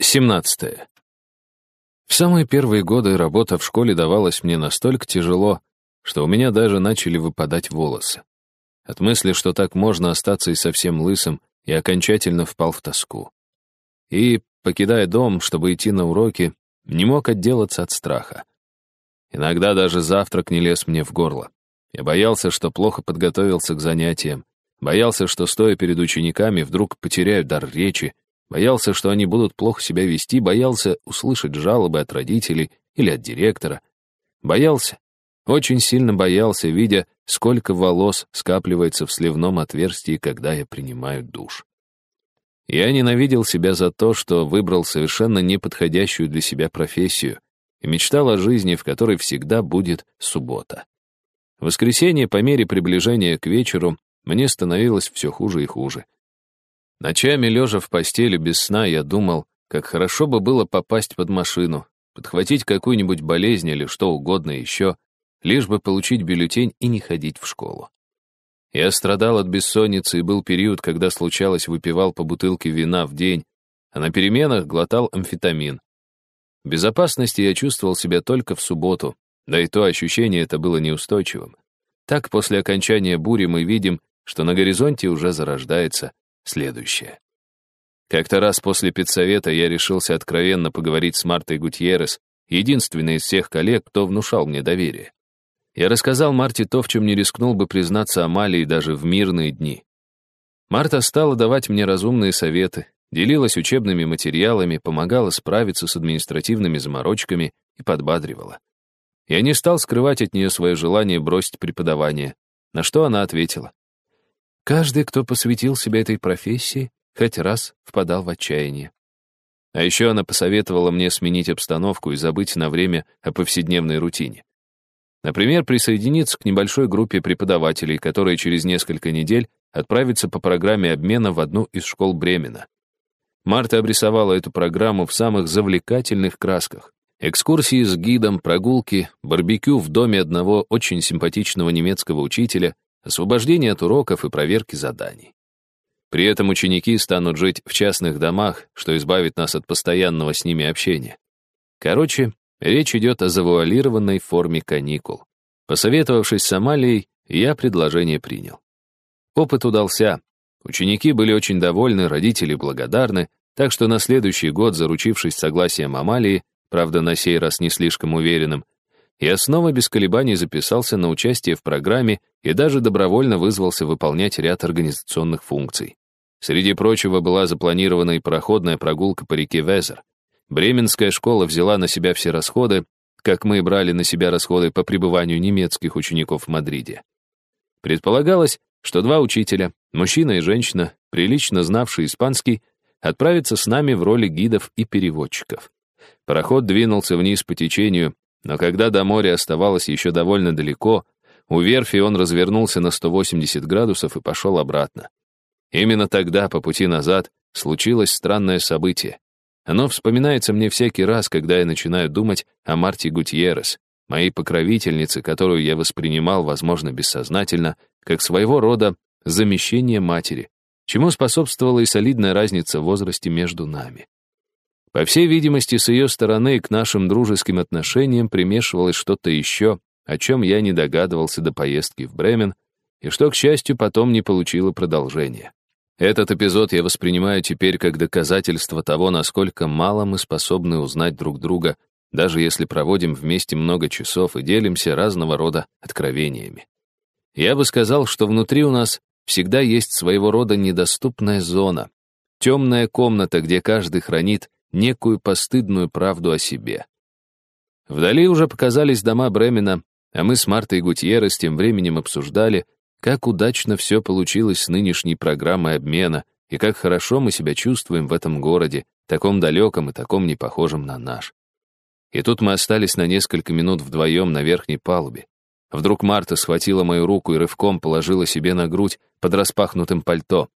17. В самые первые годы работа в школе давалась мне настолько тяжело, что у меня даже начали выпадать волосы. От мысли, что так можно остаться и совсем лысым, я окончательно впал в тоску. И, покидая дом, чтобы идти на уроки, не мог отделаться от страха. Иногда даже завтрак не лез мне в горло. Я боялся, что плохо подготовился к занятиям, боялся, что, стоя перед учениками, вдруг потеряю дар речи, Боялся, что они будут плохо себя вести, боялся услышать жалобы от родителей или от директора. Боялся, очень сильно боялся, видя, сколько волос скапливается в сливном отверстии, когда я принимаю душ. Я ненавидел себя за то, что выбрал совершенно неподходящую для себя профессию и мечтал о жизни, в которой всегда будет суббота. В воскресенье, по мере приближения к вечеру, мне становилось все хуже и хуже. Ночами, лежа в постели без сна, я думал, как хорошо бы было попасть под машину, подхватить какую-нибудь болезнь или что угодно еще, лишь бы получить бюллетень и не ходить в школу. Я страдал от бессонницы, и был период, когда случалось, выпивал по бутылке вина в день, а на переменах глотал амфетамин. В безопасности я чувствовал себя только в субботу, да и то ощущение это было неустойчивым. Так, после окончания бури мы видим, что на горизонте уже зарождается следующее. Как-то раз после педсовета я решился откровенно поговорить с Мартой Гутьеррес, единственной из всех коллег, кто внушал мне доверие. Я рассказал Марте то, в чем не рискнул бы признаться Амалии даже в мирные дни. Марта стала давать мне разумные советы, делилась учебными материалами, помогала справиться с административными заморочками и подбадривала. Я не стал скрывать от нее свое желание бросить преподавание, на что она ответила. Каждый, кто посвятил себя этой профессии, хоть раз впадал в отчаяние. А еще она посоветовала мне сменить обстановку и забыть на время о повседневной рутине. Например, присоединиться к небольшой группе преподавателей, которые через несколько недель отправятся по программе обмена в одну из школ Бремена. Марта обрисовала эту программу в самых завлекательных красках. Экскурсии с гидом, прогулки, барбекю в доме одного очень симпатичного немецкого учителя, освобождение от уроков и проверки заданий. При этом ученики станут жить в частных домах, что избавит нас от постоянного с ними общения. Короче, речь идет о завуалированной форме каникул. Посоветовавшись с Амалией, я предложение принял. Опыт удался. Ученики были очень довольны, родители благодарны, так что на следующий год, заручившись согласием Амалии, правда, на сей раз не слишком уверенным, я снова без колебаний записался на участие в программе и даже добровольно вызвался выполнять ряд организационных функций. Среди прочего была запланирована и проходная прогулка по реке Везер. Бременская школа взяла на себя все расходы, как мы брали на себя расходы по пребыванию немецких учеников в Мадриде. Предполагалось, что два учителя, мужчина и женщина, прилично знавшие испанский, отправятся с нами в роли гидов и переводчиков. Пароход двинулся вниз по течению, но когда до моря оставалось еще довольно далеко, у верфи он развернулся на 180 градусов и пошел обратно. Именно тогда, по пути назад, случилось странное событие. Оно вспоминается мне всякий раз, когда я начинаю думать о Марте Гутьеррес, моей покровительнице, которую я воспринимал, возможно, бессознательно, как своего рода замещение матери, чему способствовала и солидная разница в возрасте между нами. По всей видимости, с ее стороны к нашим дружеским отношениям примешивалось что-то еще, о чем я не догадывался до поездки в Бремен, и что, к счастью, потом не получило продолжения. Этот эпизод я воспринимаю теперь как доказательство того, насколько мало мы способны узнать друг друга, даже если проводим вместе много часов и делимся разного рода откровениями. Я бы сказал, что внутри у нас всегда есть своего рода недоступная зона, темная комната, где каждый хранит некую постыдную правду о себе. Вдали уже показались дома Бремена, а мы с Мартой Гутьеррес тем временем обсуждали, как удачно все получилось с нынешней программой обмена и как хорошо мы себя чувствуем в этом городе, таком далеком и таком не похожем на наш. И тут мы остались на несколько минут вдвоем на верхней палубе. Вдруг Марта схватила мою руку и рывком положила себе на грудь под распахнутым пальто.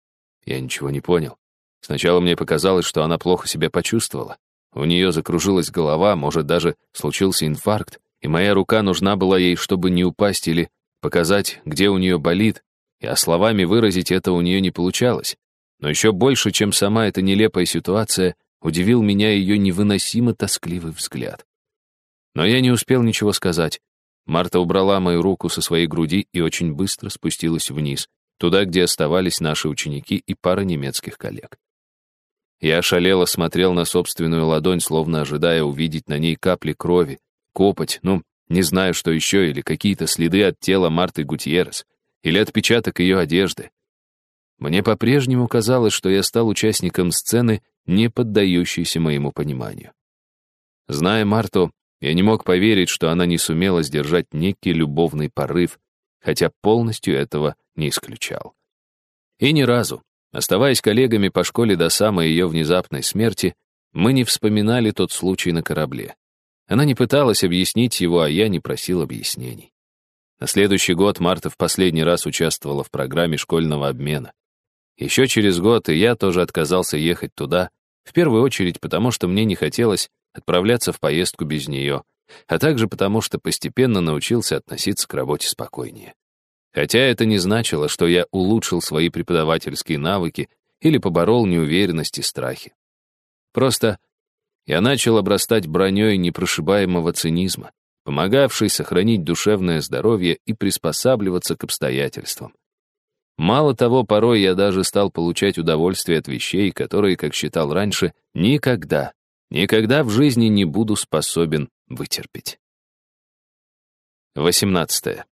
Я ничего не понял. Сначала мне показалось, что она плохо себя почувствовала. У нее закружилась голова, может, даже случился инфаркт, и моя рука нужна была ей, чтобы не упасть или показать, где у нее болит, а словами выразить это у нее не получалось. Но еще больше, чем сама эта нелепая ситуация, удивил меня ее невыносимо тоскливый взгляд. Но я не успел ничего сказать. Марта убрала мою руку со своей груди и очень быстро спустилась вниз, туда, где оставались наши ученики и пара немецких коллег. Я ошалело смотрел на собственную ладонь, словно ожидая увидеть на ней капли крови, копоть, ну, не знаю, что еще, или какие-то следы от тела Марты Гутьеррес, или отпечаток ее одежды. Мне по-прежнему казалось, что я стал участником сцены, не поддающейся моему пониманию. Зная Марту, я не мог поверить, что она не сумела сдержать некий любовный порыв, хотя полностью этого не исключал. И ни разу, оставаясь коллегами по школе до самой ее внезапной смерти, мы не вспоминали тот случай на корабле. Она не пыталась объяснить его, а я не просил объяснений. На следующий год Марта в последний раз участвовала в программе школьного обмена. Еще через год и я тоже отказался ехать туда, в первую очередь потому, что мне не хотелось отправляться в поездку без нее, а также потому, что постепенно научился относиться к работе спокойнее. Хотя это не значило, что я улучшил свои преподавательские навыки или поборол неуверенность и страхи. Просто я начал обрастать броней непрошибаемого цинизма, помогавшей сохранить душевное здоровье и приспосабливаться к обстоятельствам. Мало того, порой я даже стал получать удовольствие от вещей, которые, как считал раньше, никогда, никогда в жизни не буду способен вытерпеть. 18.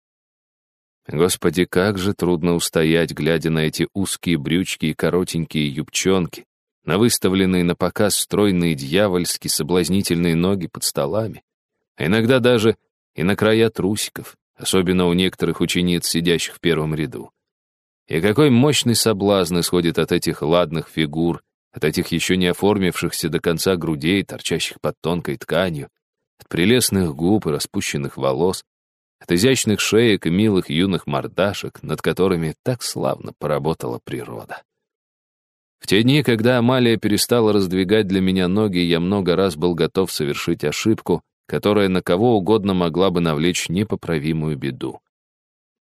Господи, как же трудно устоять, глядя на эти узкие брючки и коротенькие юбчонки, на выставленные на показ стройные дьявольски соблазнительные ноги под столами, а иногда даже и на края трусиков, особенно у некоторых учениц, сидящих в первом ряду. И какой мощный соблазн исходит от этих ладных фигур, от этих еще не оформившихся до конца грудей, торчащих под тонкой тканью, от прелестных губ и распущенных волос, от изящных шеек и милых юных мордашек, над которыми так славно поработала природа. В те дни, когда Амалия перестала раздвигать для меня ноги, я много раз был готов совершить ошибку, которая на кого угодно могла бы навлечь непоправимую беду.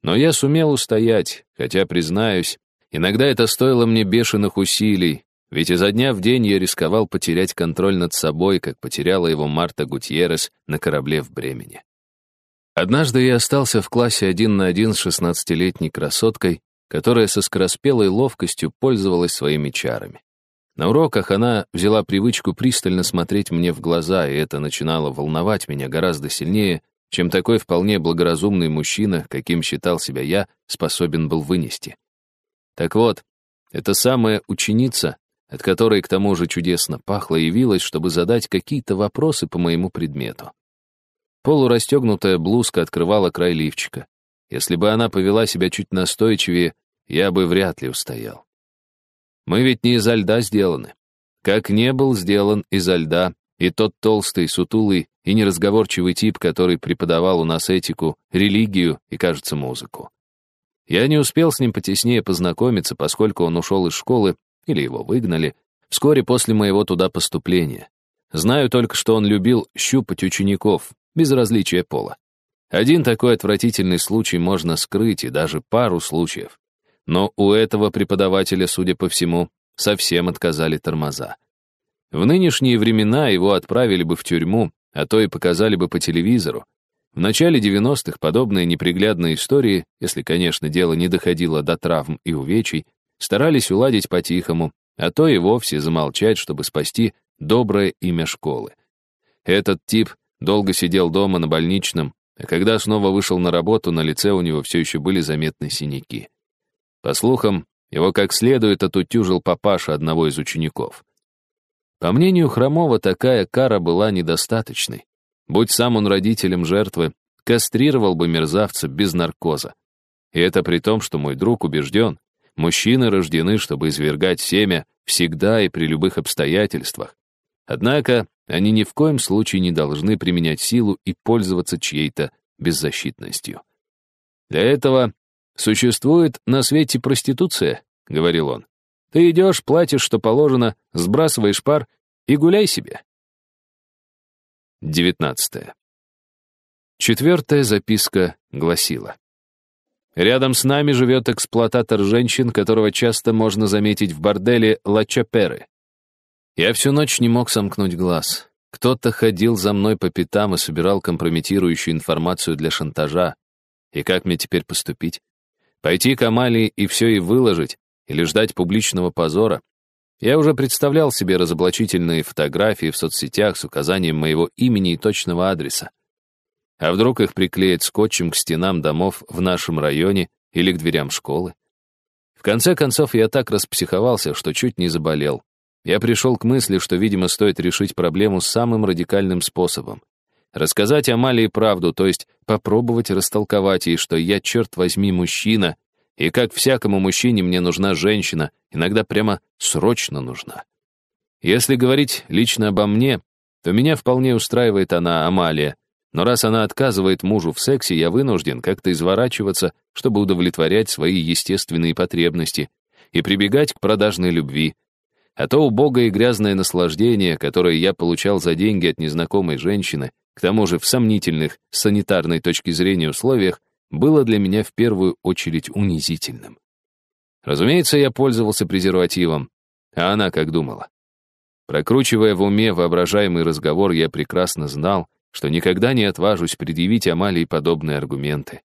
Но я сумел устоять, хотя, признаюсь, иногда это стоило мне бешеных усилий, ведь изо дня в день я рисковал потерять контроль над собой, как потеряла его Марта Гутьеррес на корабле в Бремени. Однажды я остался в классе один на один с шестнадцатилетней красоткой, которая со скороспелой ловкостью пользовалась своими чарами. На уроках она взяла привычку пристально смотреть мне в глаза, и это начинало волновать меня гораздо сильнее, чем такой вполне благоразумный мужчина, каким считал себя я, способен был вынести. Так вот, эта самая ученица, от которой к тому же чудесно пахло, явилась, чтобы задать какие-то вопросы по моему предмету. Полурастегнутая блузка открывала край лифчика. Если бы она повела себя чуть настойчивее, я бы вряд ли устоял. Мы ведь не изо льда сделаны. Как не был сделан изо льда и тот толстый, сутулый и неразговорчивый тип, который преподавал у нас этику, религию и, кажется, музыку. Я не успел с ним потеснее познакомиться, поскольку он ушел из школы, или его выгнали, вскоре после моего туда поступления. Знаю только, что он любил щупать учеников, без различия пола. Один такой отвратительный случай можно скрыть, и даже пару случаев. Но у этого преподавателя, судя по всему, совсем отказали тормоза. В нынешние времена его отправили бы в тюрьму, а то и показали бы по телевизору. В начале 90-х подобные неприглядные истории, если, конечно, дело не доходило до травм и увечий, старались уладить по-тихому, а то и вовсе замолчать, чтобы спасти доброе имя школы. Этот тип долго сидел дома на больничном, а когда снова вышел на работу, на лице у него все еще были заметны синяки. По слухам, его как следует отутюжил папаша одного из учеников. По мнению Хромова, такая кара была недостаточной. Будь сам он родителем жертвы, кастрировал бы мерзавца без наркоза. И это при том, что мой друг убежден, мужчины рождены, чтобы извергать семя всегда и при любых обстоятельствах. Однако они ни в коем случае не должны применять силу и пользоваться чьей-то беззащитностью. Для этого существует на свете проституция, — говорил он. Ты идешь, платишь, что положено, сбрасываешь пар и гуляй себе. 19. Четвертая записка гласила. Рядом с нами живет эксплуататор женщин, которого часто можно заметить в борделе Ла Чаперы. Я всю ночь не мог сомкнуть глаз. Кто-то ходил за мной по пятам и собирал компрометирующую информацию для шантажа. И как мне теперь поступить? Пойти к Амалии и все и выложить? Или ждать публичного позора? Я уже представлял себе разоблачительные фотографии в соцсетях с указанием моего имени и точного адреса. А вдруг их приклеят скотчем к стенам домов в нашем районе или к дверям школы? В конце концов, я так распсиховался, что чуть не заболел. Я пришел к мысли, что, видимо, стоит решить проблему самым радикальным способом. Рассказать Амалии правду, то есть попробовать растолковать ей, что я, черт возьми, мужчина, и как всякому мужчине мне нужна женщина, иногда прямо срочно нужна. Если говорить лично обо мне, то меня вполне устраивает она, Амалия, но раз она отказывает мужу в сексе, я вынужден как-то изворачиваться, чтобы удовлетворять свои естественные потребности и прибегать к продажной любви. А то убогое и грязное наслаждение, которое я получал за деньги от незнакомой женщины, к тому же в сомнительных с санитарной точки зрения условиях, было для меня в первую очередь унизительным. Разумеется, я пользовался презервативом, а она как думала. Прокручивая в уме воображаемый разговор, я прекрасно знал, что никогда не отважусь предъявить Амалии подобные аргументы.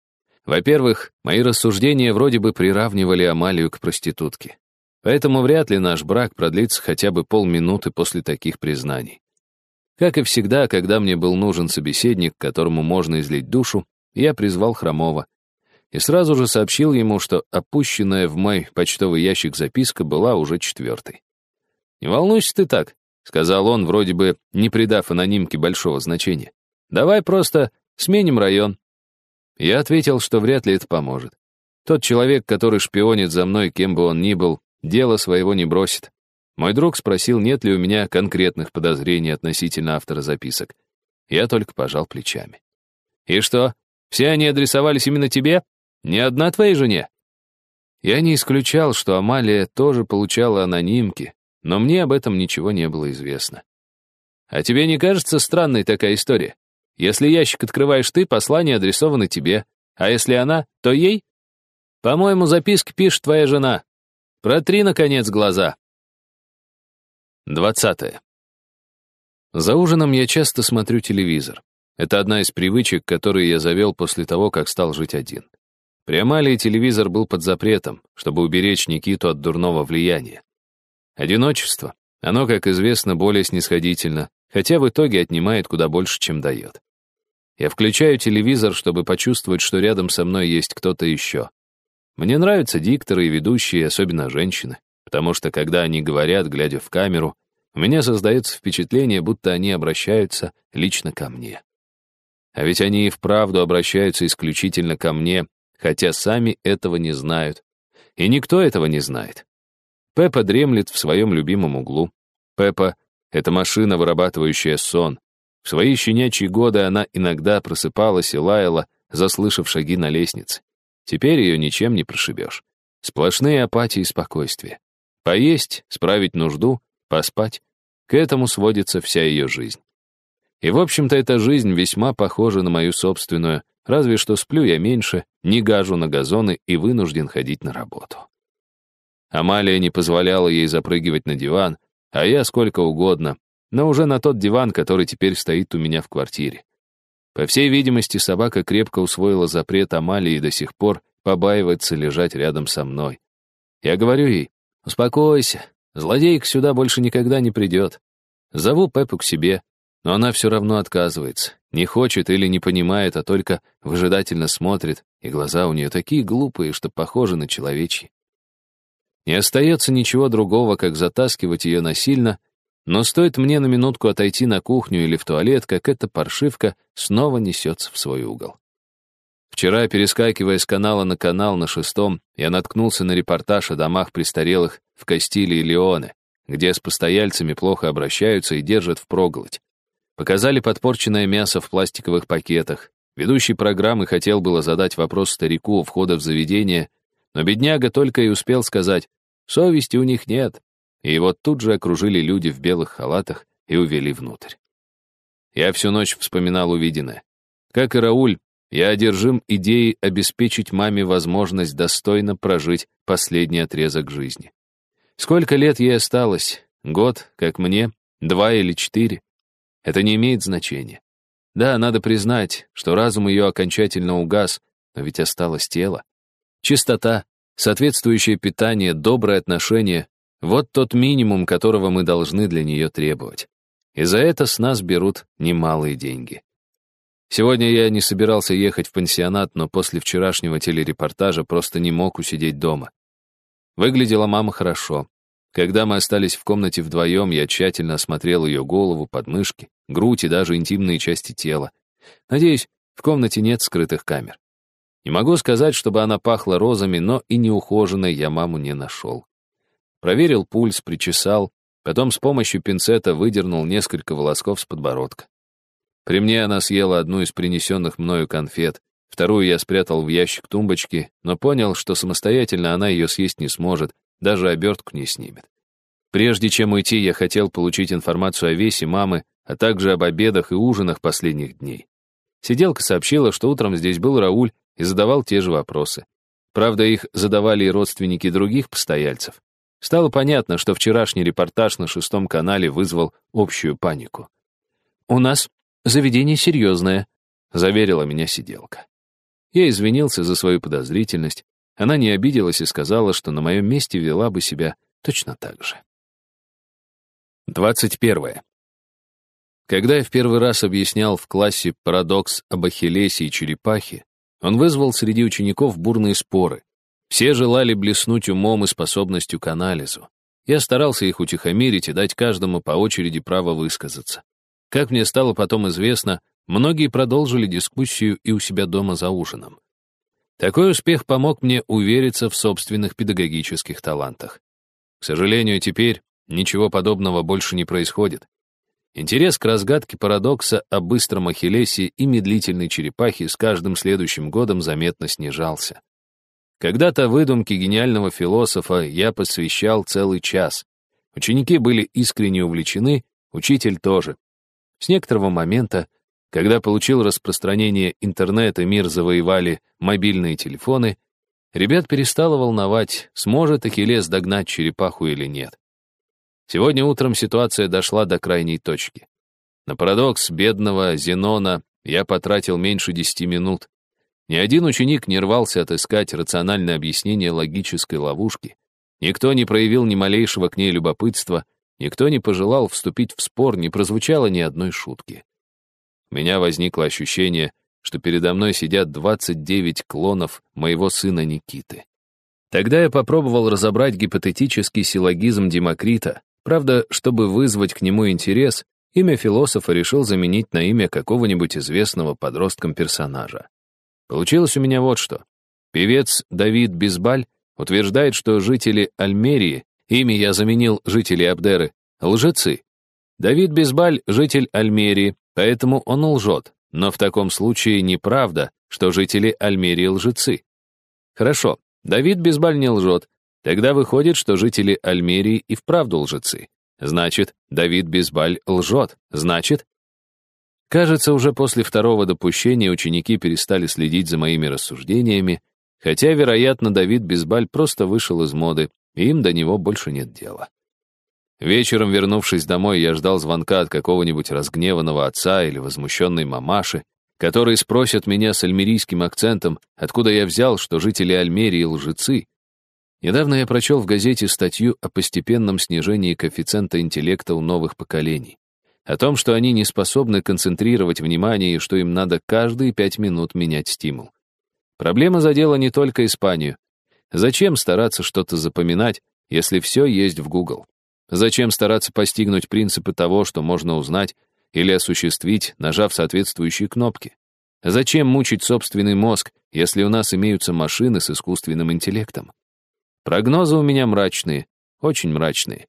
Во-первых, мои рассуждения вроде бы приравнивали Амалию к проститутке. Поэтому вряд ли наш брак продлится хотя бы полминуты после таких признаний. Как и всегда, когда мне был нужен собеседник, которому можно излить душу, я призвал Хромова. И сразу же сообщил ему, что опущенная в мой почтовый ящик записка была уже четвертой. «Не волнуйся ты так. — сказал он, вроде бы не придав анонимке большого значения. «Давай просто сменим район». Я ответил, что вряд ли это поможет. Тот человек, который шпионит за мной, кем бы он ни был, дело своего не бросит. Мой друг спросил, нет ли у меня конкретных подозрений относительно автора записок. Я только пожал плечами. «И что, все они адресовались именно тебе? Ни одна твоей жене?» Я не исключал, что Амалия тоже получала анонимки, но мне об этом ничего не было известно. А тебе не кажется странной такая история? Если ящик открываешь ты, послание адресовано тебе, а если она, то ей? По-моему, записки пишет твоя жена. Протри, наконец, глаза. Двадцатое. За ужином я часто смотрю телевизор. Это одна из привычек, которые я завел после того, как стал жить один. При Амалии телевизор был под запретом, чтобы уберечь Никиту от дурного влияния. Одиночество. Оно, как известно, более снисходительно, хотя в итоге отнимает куда больше, чем дает. Я включаю телевизор, чтобы почувствовать, что рядом со мной есть кто-то еще. Мне нравятся дикторы и ведущие, особенно женщины, потому что, когда они говорят, глядя в камеру, у меня создается впечатление, будто они обращаются лично ко мне. А ведь они и вправду обращаются исключительно ко мне, хотя сами этого не знают. И никто этого не знает. Пеппа дремлет в своем любимом углу. Пеппа — это машина, вырабатывающая сон. В свои щенячьи годы она иногда просыпалась и лаяла, заслышав шаги на лестнице. Теперь ее ничем не прошибешь. Сплошные апатии и спокойствие. Поесть, справить нужду, поспать. К этому сводится вся ее жизнь. И, в общем-то, эта жизнь весьма похожа на мою собственную, разве что сплю я меньше, не гажу на газоны и вынужден ходить на работу. Амалия не позволяла ей запрыгивать на диван, а я сколько угодно, но уже на тот диван, который теперь стоит у меня в квартире. По всей видимости, собака крепко усвоила запрет Амалии и до сих пор побаивается лежать рядом со мной. Я говорю ей, успокойся, злодейка сюда больше никогда не придет. Зову Пеппу к себе, но она все равно отказывается, не хочет или не понимает, а только выжидательно смотрит, и глаза у нее такие глупые, что похожи на человечьи. Не остается ничего другого, как затаскивать ее насильно, но стоит мне на минутку отойти на кухню или в туалет, как эта паршивка снова несется в свой угол. Вчера, перескакивая с канала на канал на шестом, я наткнулся на репортаж о домах престарелых в Кастилии и Леоне, где с постояльцами плохо обращаются и держат впроголодь. Показали подпорченное мясо в пластиковых пакетах. Ведущий программы хотел было задать вопрос старику у входа в заведение, но бедняга только и успел сказать, совести у них нет. И его тут же окружили люди в белых халатах и увели внутрь. Я всю ночь вспоминал увиденное. Как и Рауль, я одержим идеей обеспечить маме возможность достойно прожить последний отрезок жизни. Сколько лет ей осталось, год, как мне, два или четыре. Это не имеет значения. Да, надо признать, что разум ее окончательно угас, но ведь осталось тело. Чистота, соответствующее питание, доброе отношение — вот тот минимум, которого мы должны для нее требовать. И за это с нас берут немалые деньги. Сегодня я не собирался ехать в пансионат, но после вчерашнего телерепортажа просто не мог усидеть дома. Выглядела мама хорошо. Когда мы остались в комнате вдвоем, я тщательно осмотрел ее голову, подмышки, грудь и даже интимные части тела. Надеюсь, в комнате нет скрытых камер. Не могу сказать, чтобы она пахла розами, но и неухоженной я маму не нашел. Проверил пульс, причесал, потом с помощью пинцета выдернул несколько волосков с подбородка. При мне она съела одну из принесенных мною конфет, вторую я спрятал в ящик тумбочки, но понял, что самостоятельно она ее съесть не сможет, даже обертку не снимет. Прежде чем уйти, я хотел получить информацию о весе мамы, а также об обедах и ужинах последних дней. Сиделка сообщила, что утром здесь был Рауль и задавал те же вопросы. Правда, их задавали и родственники других постояльцев. Стало понятно, что вчерашний репортаж на шестом канале вызвал общую панику. «У нас Заведение серьезное», — заверила меня сиделка. Я извинился за свою подозрительность. Она не обиделась и сказала, что на моем месте вела бы себя точно так же. 21. Когда я в первый раз объяснял в классе парадокс об Ахиллесе и черепахе, он вызвал среди учеников бурные споры. Все желали блеснуть умом и способностью к анализу. Я старался их утихомирить и дать каждому по очереди право высказаться. Как мне стало потом известно, многие продолжили дискуссию и у себя дома за ужином. Такой успех помог мне увериться в собственных педагогических талантах. К сожалению, теперь ничего подобного больше не происходит. Интерес к разгадке парадокса о быстром Ахиллесе и медлительной черепахе с каждым следующим годом заметно снижался. Когда-то выдумке гениального философа я посвящал целый час. Ученики были искренне увлечены, учитель тоже. С некоторого момента, когда получил распространение интернет и мир завоевали мобильные телефоны, ребят перестало волновать, сможет Ахиллес догнать черепаху или нет. Сегодня утром ситуация дошла до крайней точки. На парадокс бедного Зенона я потратил меньше десяти минут. Ни один ученик не рвался отыскать рациональное объяснение логической ловушки. Никто не проявил ни малейшего к ней любопытства, Никто не пожелал вступить в спор, не прозвучало ни одной шутки. У меня возникло ощущение, что передо мной сидят 29 клонов моего сына Никиты. Тогда я попробовал разобрать гипотетический силлогизм Демокрита. Правда, чтобы вызвать к нему интерес, имя философа решил заменить на имя какого-нибудь известного подросткам персонажа. Получилось у меня вот что. Певец Давид Бизбаль утверждает, что жители Альмерии Ими я заменил жителей Абдеры. Лжецы. Давид Безбаль — житель Альмерии, поэтому он лжет. Но в таком случае неправда, что жители Альмерии лжецы. Хорошо, Давид Безбаль не лжет. Тогда выходит, что жители Альмерии и вправду лжецы. Значит, Давид Безбаль лжет. Значит... Кажется, уже после второго допущения ученики перестали следить за моими рассуждениями, хотя, вероятно, Давид Безбаль просто вышел из моды, им до него больше нет дела. Вечером, вернувшись домой, я ждал звонка от какого-нибудь разгневанного отца или возмущенной мамаши, которые спросят меня с альмерийским акцентом, откуда я взял, что жители Альмерии лжецы. Недавно я прочел в газете статью о постепенном снижении коэффициента интеллекта у новых поколений, о том, что они не способны концентрировать внимание и что им надо каждые пять минут менять стимул. Проблема задела не только Испанию, Зачем стараться что-то запоминать, если все есть в Google? Зачем стараться постигнуть принципы того, что можно узнать или осуществить, нажав соответствующие кнопки? Зачем мучить собственный мозг, если у нас имеются машины с искусственным интеллектом? Прогнозы у меня мрачные, очень мрачные.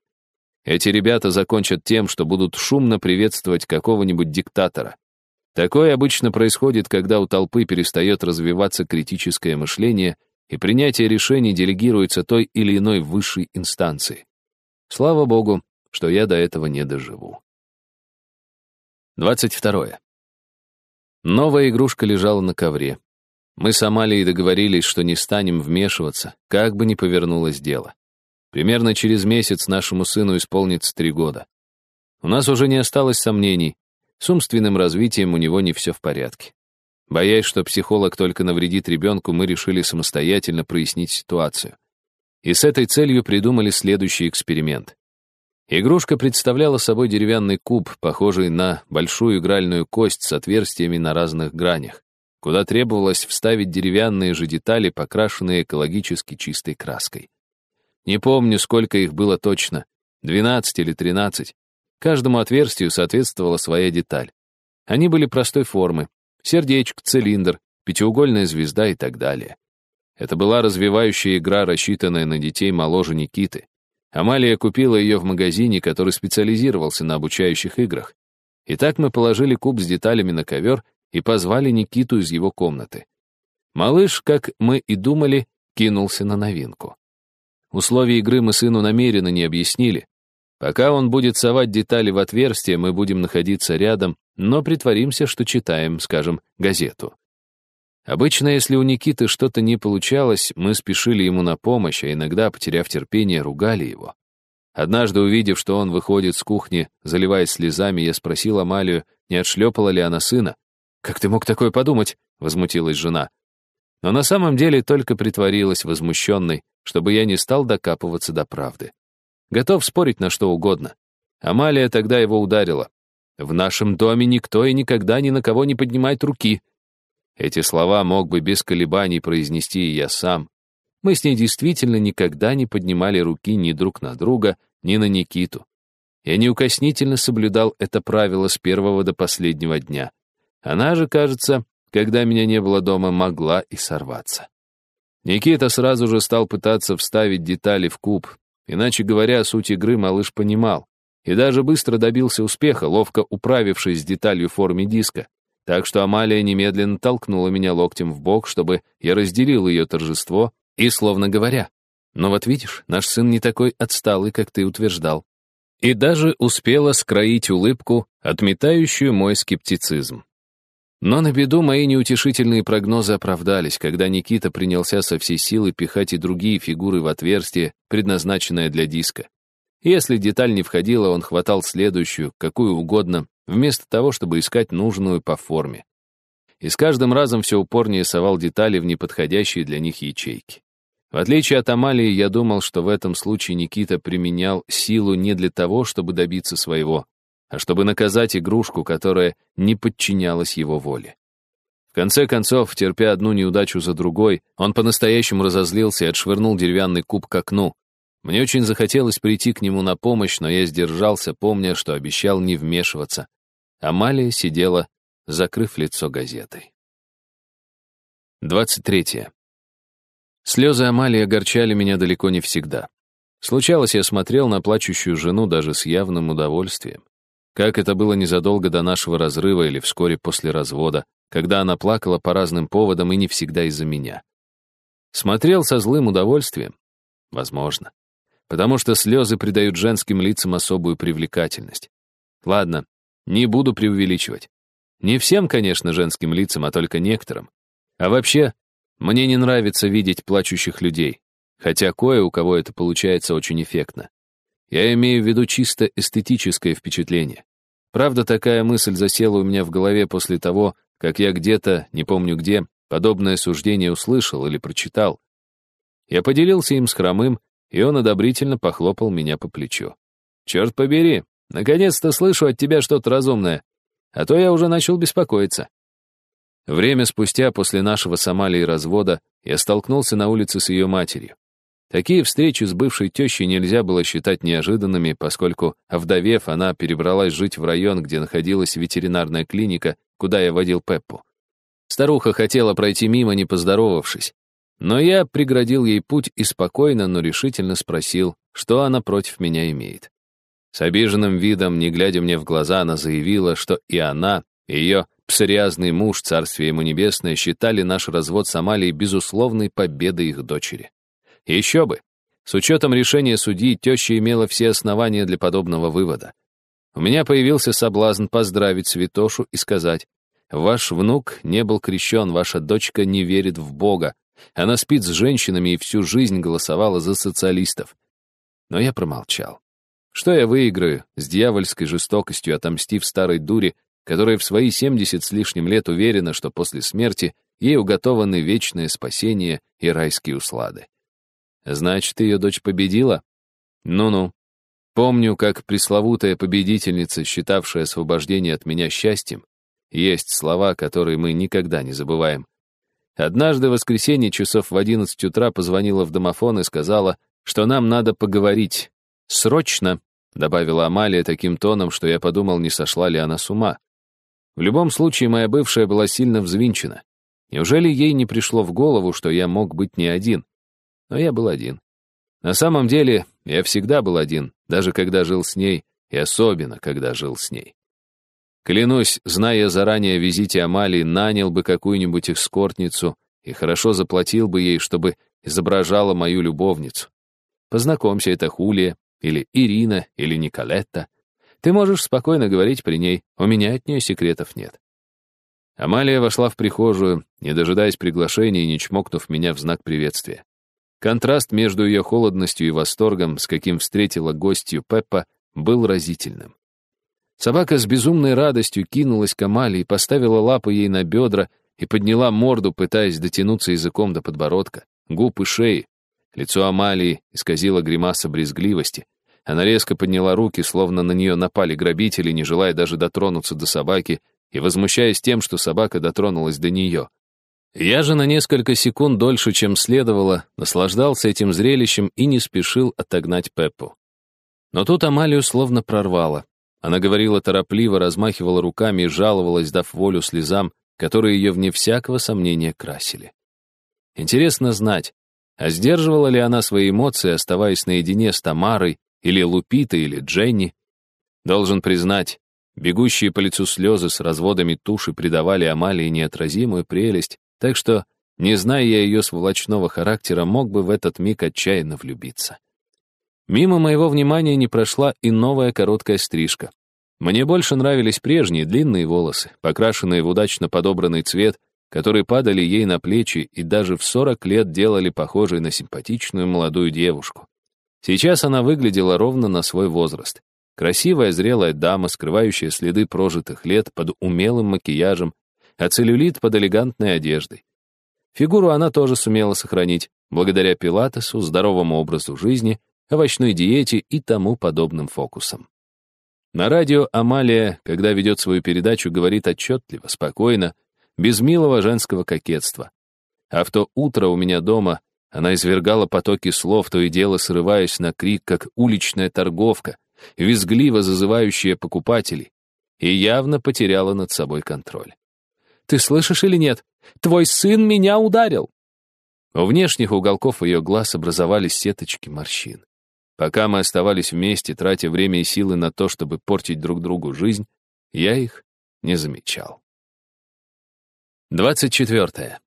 Эти ребята закончат тем, что будут шумно приветствовать какого-нибудь диктатора. Такое обычно происходит, когда у толпы перестает развиваться критическое мышление и принятие решений делегируется той или иной высшей инстанции. Слава богу, что я до этого не доживу. 22. Новая игрушка лежала на ковре. Мы с Амалией договорились, что не станем вмешиваться, как бы ни повернулось дело. Примерно через месяц нашему сыну исполнится три года. У нас уже не осталось сомнений, с умственным развитием у него не все в порядке. Боясь, что психолог только навредит ребенку, мы решили самостоятельно прояснить ситуацию. И с этой целью придумали следующий эксперимент. Игрушка представляла собой деревянный куб, похожий на большую игральную кость с отверстиями на разных гранях, куда требовалось вставить деревянные же детали, покрашенные экологически чистой краской. Не помню, сколько их было точно, 12 или 13. Каждому отверстию соответствовала своя деталь. Они были простой формы, сердечко, цилиндр, пятиугольная звезда и так далее. Это была развивающая игра, рассчитанная на детей моложе Никиты. Амалия купила ее в магазине, который специализировался на обучающих играх. Итак, мы положили куб с деталями на ковер и позвали Никиту из его комнаты. Малыш, как мы и думали, кинулся на новинку. Условия игры мы сыну намеренно не объяснили. Пока он будет совать детали в отверстие, мы будем находиться рядом, но притворимся, что читаем, скажем, газету. Обычно, если у Никиты что-то не получалось, мы спешили ему на помощь, а иногда, потеряв терпение, ругали его. Однажды, увидев, что он выходит с кухни, заливаясь слезами, я спросил Амалию, не отшлепала ли она сына. «Как ты мог такое подумать?» — возмутилась жена. Но на самом деле только притворилась возмущенной, чтобы я не стал докапываться до правды. Готов спорить на что угодно. Амалия тогда его ударила. «В нашем доме никто и никогда ни на кого не поднимает руки», эти слова мог бы без колебаний произнести и я сам. Мы с ней действительно никогда не поднимали руки ни друг на друга, ни на Никиту. Я неукоснительно соблюдал это правило с первого до последнего дня. Она же, кажется, когда меня не было дома, могла и сорваться. Никита сразу же стал пытаться вставить детали в куб. Иначе говоря, суть игры малыш понимал. И даже быстро добился успеха, ловко управившись с деталью в форме диска. Так что Амалия немедленно толкнула меня локтем в бок, чтобы я разделил ее торжество, и словно говоря, «Ну вот видишь, наш сын не такой отсталый, как ты утверждал». И даже успела скроить улыбку, отметающую мой скептицизм. Но на беду мои неутешительные прогнозы оправдались, когда Никита принялся со всей силы пихать и другие фигуры в отверстие, предназначенное для диска. Если деталь не входила, он хватал следующую, какую угодно, вместо того, чтобы искать нужную по форме. И с каждым разом все упорнее совал детали в неподходящие для них ячейки. В отличие от Амалии, я думал, что в этом случае Никита применял силу не для того, чтобы добиться своего, а чтобы наказать игрушку, которая не подчинялась его воле. В конце концов, терпя одну неудачу за другой, он по-настоящему разозлился и отшвырнул деревянный куб к окну, мне очень захотелось прийти к нему на помощь, но я сдержался, помня, что обещал не вмешиваться. Амалия сидела, закрыв лицо газетой. 23. Слезы Амалии огорчали меня далеко не всегда. Случалось, я смотрел на плачущую жену даже с явным удовольствием. Как это было незадолго до нашего разрыва или вскоре после развода, когда она плакала по разным поводам и не всегда из-за меня. Смотрел со злым удовольствием? Возможно потому что слезы придают женским лицам особую привлекательность. Ладно, не буду преувеличивать. Не всем, конечно, женским лицам, а только некоторым. А вообще, мне не нравится видеть плачущих людей, хотя кое у кого это получается очень эффектно. Я имею в виду чисто эстетическое впечатление. Правда, такая мысль засела у меня в голове после того, как я где-то, не помню где, подобное суждение услышал или прочитал. Я поделился им с хромым, и он одобрительно похлопал меня по плечу. «Черт побери, наконец-то слышу от тебя что-то разумное, а то я уже начал беспокоиться». Время спустя после нашего с Амалией развода я столкнулся на улице с ее матерью. Такие встречи с бывшей тещей нельзя было считать неожиданными, поскольку, овдовев, она перебралась жить в район, где находилась ветеринарная клиника, куда я водил Пеппу. Старуха хотела пройти мимо, не поздоровавшись. Но я преградил ей путь и спокойно, но решительно спросил, что она против меня имеет. С обиженным видом, не глядя мне в глаза, она заявила, что и она, и ее псориазный муж, царствие ему небесное, считали наш развод с Амалией безусловной победой их дочери. Еще бы! С учетом решения судьи, теща имела все основания для подобного вывода. У меня появился соблазн поздравить Святошу и сказать, «Ваш внук не был крещен, ваша дочка не верит в Бога, она спит с женщинами и всю жизнь голосовала за социалистов. Но я промолчал. Что я выиграю, с дьявольской жестокостью отомстив старой дуре, которая в свои семьдесят с лишним лет уверена, что после смерти ей уготованы вечное спасение и райские услады. Значит, ее дочь победила? Ну-ну. Помню, как пресловутая победительница, считавшая освобождение от меня счастьем, есть слова, которые мы никогда не забываем. Однажды в воскресенье часов в одиннадцать утра позвонила в домофон и сказала, что нам надо поговорить. «Срочно!» — добавила Амалия таким тоном, что я подумал, не сошла ли она с ума. В любом случае, моя бывшая была сильно взвинчена. Неужели ей не пришло в голову, что я мог быть не один? Но я был один. На самом деле, я всегда был один, даже когда жил с ней, и особенно, когда жил с ней. Клянусь, зная заранее о визите Амалии, нанял бы какую-нибудь эскортницу и хорошо заплатил бы ей, чтобы изображала мою любовницу. Познакомься, это Хулия, или Ирина, или Николетта. Ты можешь спокойно говорить при ней, у меня от нее секретов нет. Амалия вошла в прихожую, не дожидаясь приглашения и не чмокнув меня в знак приветствия. Контраст между ее холодностью и восторгом, с каким встретила гостью Пеппа, был разительным. Собака с безумной радостью кинулась к Амалии, поставила лапы ей на бедра и подняла морду, пытаясь дотянуться языком до подбородка, губ и шеи, Лицо Амалии исказило гримаса брезгливости. Она резко подняла руки, словно на нее напали грабители, не желая даже дотронуться до собаки и возмущаясь тем, что собака дотронулась до нее. Я же на несколько секунд дольше, чем следовало, наслаждался этим зрелищем и не спешил отогнать Пеппу. Но тут Амалию словно прорвало. Она говорила торопливо, размахивала руками и жаловалась, дав волю слезам, которые ее вне всякого сомнения красили. Интересно знать, а сдерживала ли она свои эмоции, оставаясь наедине с Тамарой, или Лупитой, или Дженни? Должен признать, бегущие по лицу слезы с разводами туши придавали Амалии неотразимую прелесть, так что, не зная я ее сволочного характера, мог бы в этот миг отчаянно влюбиться. Мимо моего внимания не прошла и новая короткая стрижка. Мне больше нравились прежние длинные волосы, покрашенные в удачно подобранный цвет, которые падали ей на плечи и даже в 40 лет делали похожей на симпатичную молодую девушку. Сейчас она выглядела ровно на свой возраст. Красивая зрелая дама, скрывающая следы прожитых лет под умелым макияжем, а целлюлит под элегантной одеждой. Фигуру она тоже сумела сохранить, благодаря пилатесу, здоровому образу жизни, овощной диете и тому подобным фокусам. На радио Амалия, когда ведет свою передачу, говорит отчетливо, спокойно, без милого женского кокетства. А в то утро у меня дома она извергала потоки слов, то и дело срываясь на крик, как уличная торговка, визгливо зазывающая покупателей, и явно потеряла над собой контроль. «Ты слышишь или нет? Твой сын меня ударил!» У внешних уголков ее глаз образовались сеточки морщин. Пока мы оставались вместе, тратя время и силы на то, чтобы портить друг другу жизнь, я их не замечал. 24.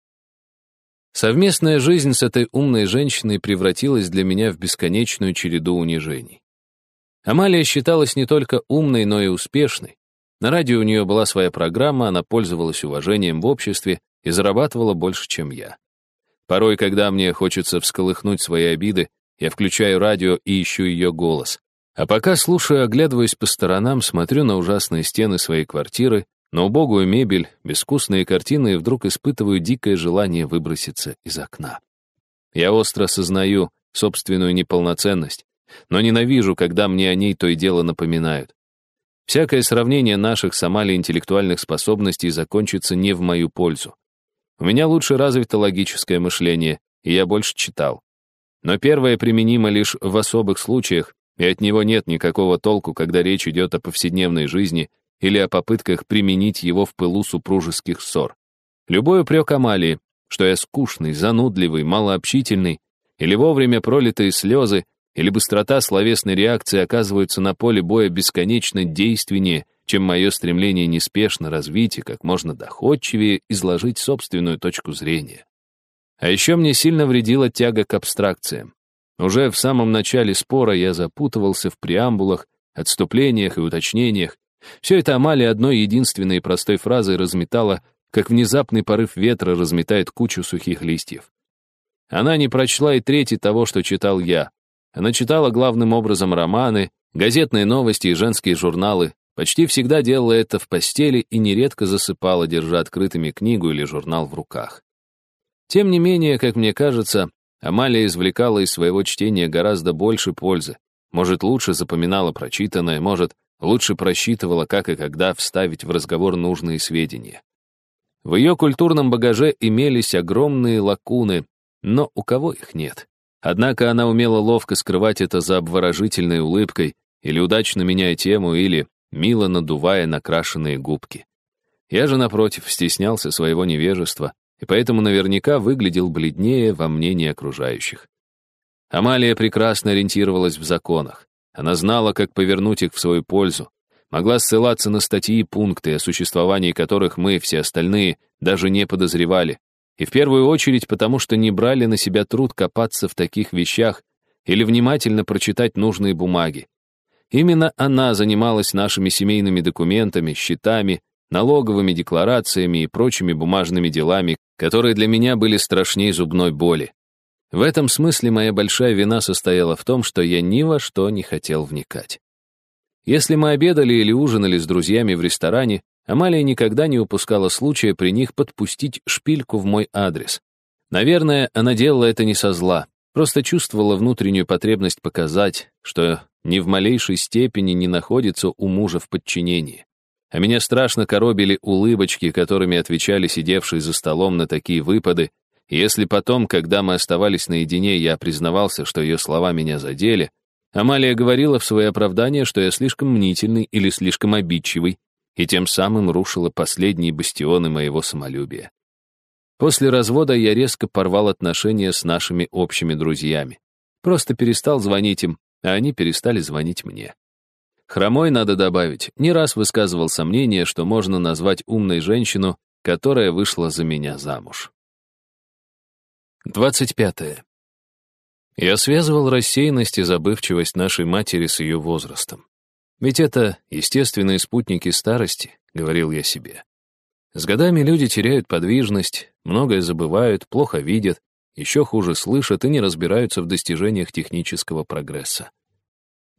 Совместная жизнь с этой умной женщиной превратилась для меня в бесконечную череду унижений. Амалия считалась не только умной, но и успешной. На радио у нее была своя программа, она пользовалась уважением в обществе и зарабатывала больше, чем я. Порой, когда мне хочется всколыхнуть свои обиды, я включаю радио и ищу ее голос. А пока слушаю, оглядываюсь по сторонам, смотрю на ужасные стены своей квартиры на убогую мебель, безвкусные картины и вдруг испытываю дикое желание выброситься из окна. Я остро сознаю собственную неполноценность, но ненавижу, когда мне о ней то и дело напоминают. Всякое сравнение наших с интеллектуальных способностей закончится не в мою пользу. У меня лучше развито логическое мышление, и я больше читал. Но первое применимо лишь в особых случаях, и от него нет никакого толку, когда речь идет о повседневной жизни или о попытках применить его в пылу супружеских ссор. Любой упрек Амалии, что я скучный, занудливый, малообщительный, или вовремя пролитые слезы, или быстрота словесной реакции оказываются на поле боя бесконечно действеннее, чем мое стремление неспешно развить и как можно доходчивее изложить собственную точку зрения. А еще мне сильно вредила тяга к абстракциям. Уже в самом начале спора я запутывался в преамбулах, отступлениях и уточнениях, все это Амалия одной единственной простой фразой разметала, как внезапный порыв ветра разметает кучу сухих листьев. Она не прочла и трети того, что читал я, Она читала главным образом романы, газетные новости и женские журналы, почти всегда делала это в постели и нередко засыпала, держа открытыми книгу или журнал в руках. Тем не менее, как мне кажется, Амалия извлекала из своего чтения гораздо больше пользы. Может, лучше запоминала прочитанное, может, лучше просчитывала, как и когда вставить в разговор нужные сведения. В ее культурном багаже имелись огромные лакуны, но у кого их нет? Однако она умела ловко скрывать это за обворожительной улыбкой, или удачно меняя тему, или мило надувая накрашенные губки. Я же, напротив, стеснялся своего невежества, и поэтому наверняка выглядел бледнее во мнении окружающих. Амалия прекрасно ориентировалась в законах. Она знала, как повернуть их в свою пользу, могла ссылаться на статьи и пункты, о существовании которых мы, все остальные, даже не подозревали. И в первую очередь потому, что не брали на себя труд копаться в таких вещах или внимательно прочитать нужные бумаги. Именно она занималась нашими семейными документами, счетами, налоговыми декларациями и прочими бумажными делами, которые для меня были страшнее зубной боли. В этом смысле моя большая вина состояла в том, что я ни во что не хотел вникать. Если мы обедали или ужинали с друзьями в ресторане, Амалия никогда не упускала случая при них подпустить шпильку в мой адрес. Наверное, она делала это не со зла, просто чувствовала внутреннюю потребность показать, что ни в малейшей степени не находится у мужа в подчинении. А меня страшно коробили улыбочки, которыми отвечали сидевшие за столом на такие выпады, если потом, когда мы оставались наедине, я признавался, что ее слова меня задели, Амалия говорила в свое оправдание, что я слишком мнительный или слишком обидчивый, и тем самым рушила последние бастионы моего самолюбия. После развода я резко порвал отношения с нашими общими друзьями. Просто перестал звонить им, а они перестали звонить мне. Хромой, надо добавить, не раз высказывал сомнение, что можно назвать умной женщину, которая вышла за меня замуж. 25. Я связывал рассеянность и забывчивость нашей матери с ее возрастом. Ведь это естественные спутники старости, говорил я себе. С годами люди теряют подвижность, многое забывают, плохо видят, еще хуже слышат и не разбираются в достижениях технического прогресса.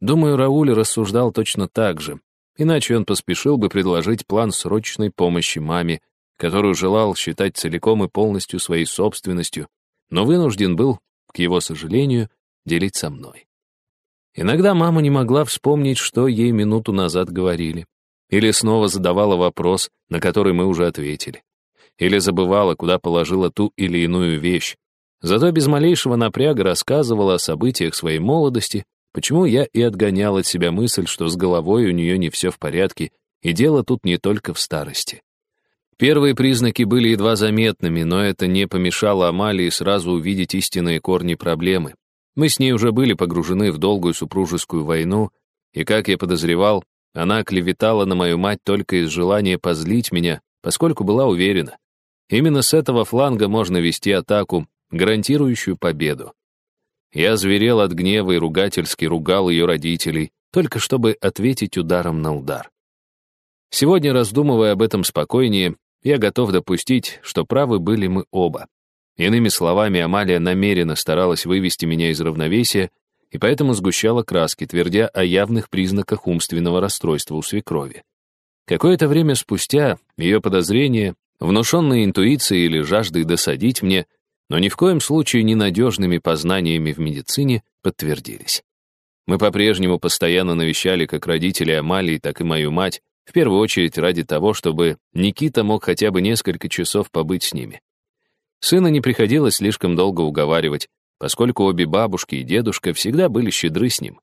Думаю, Рауль рассуждал точно так же, иначе он поспешил бы предложить план срочной помощи маме, которую желал считать целиком и полностью своей собственностью, но вынужден был, к его сожалению, делить со мной. Иногда мама не могла вспомнить, что ей минуту назад говорили, или снова задавала вопрос, на который мы уже ответили, или забывала, куда положила ту или иную вещь, зато без малейшего напряга рассказывала о событиях своей молодости, Почему я и отгонял от себя мысль, что с головой у нее не все в порядке, и дело тут не только в старости. Первые признаки были едва заметными, но это не помешало Амалии сразу увидеть истинные корни проблемы. Мы с ней уже были погружены в долгую супружескую войну, и, как я подозревал, она клеветала на мою мать только из желания позлить меня, поскольку была уверена. Именно с этого фланга можно вести атаку, гарантирующую победу. Я зверел от гнева и ругательски ругал ее родителей, только чтобы ответить ударом на удар. Сегодня, раздумывая об этом спокойнее, я готов допустить, что правы были мы оба. Иными словами, Амалия намеренно старалась вывести меня из равновесия и поэтому сгущала краски, твердя о явных признаках умственного расстройства у свекрови. Какое-то время спустя ее подозрения, внушенные интуицией или жаждой досадить мне, но ни в коем случае ненадежными познаниями в медицине подтвердились. Мы по-прежнему постоянно навещали как родителей Амалии, так и мою мать, в первую очередь ради того, чтобы Никита мог хотя бы несколько часов побыть с ними. Сына не приходилось слишком долго уговаривать, поскольку обе бабушки и дедушка всегда были щедры с ним.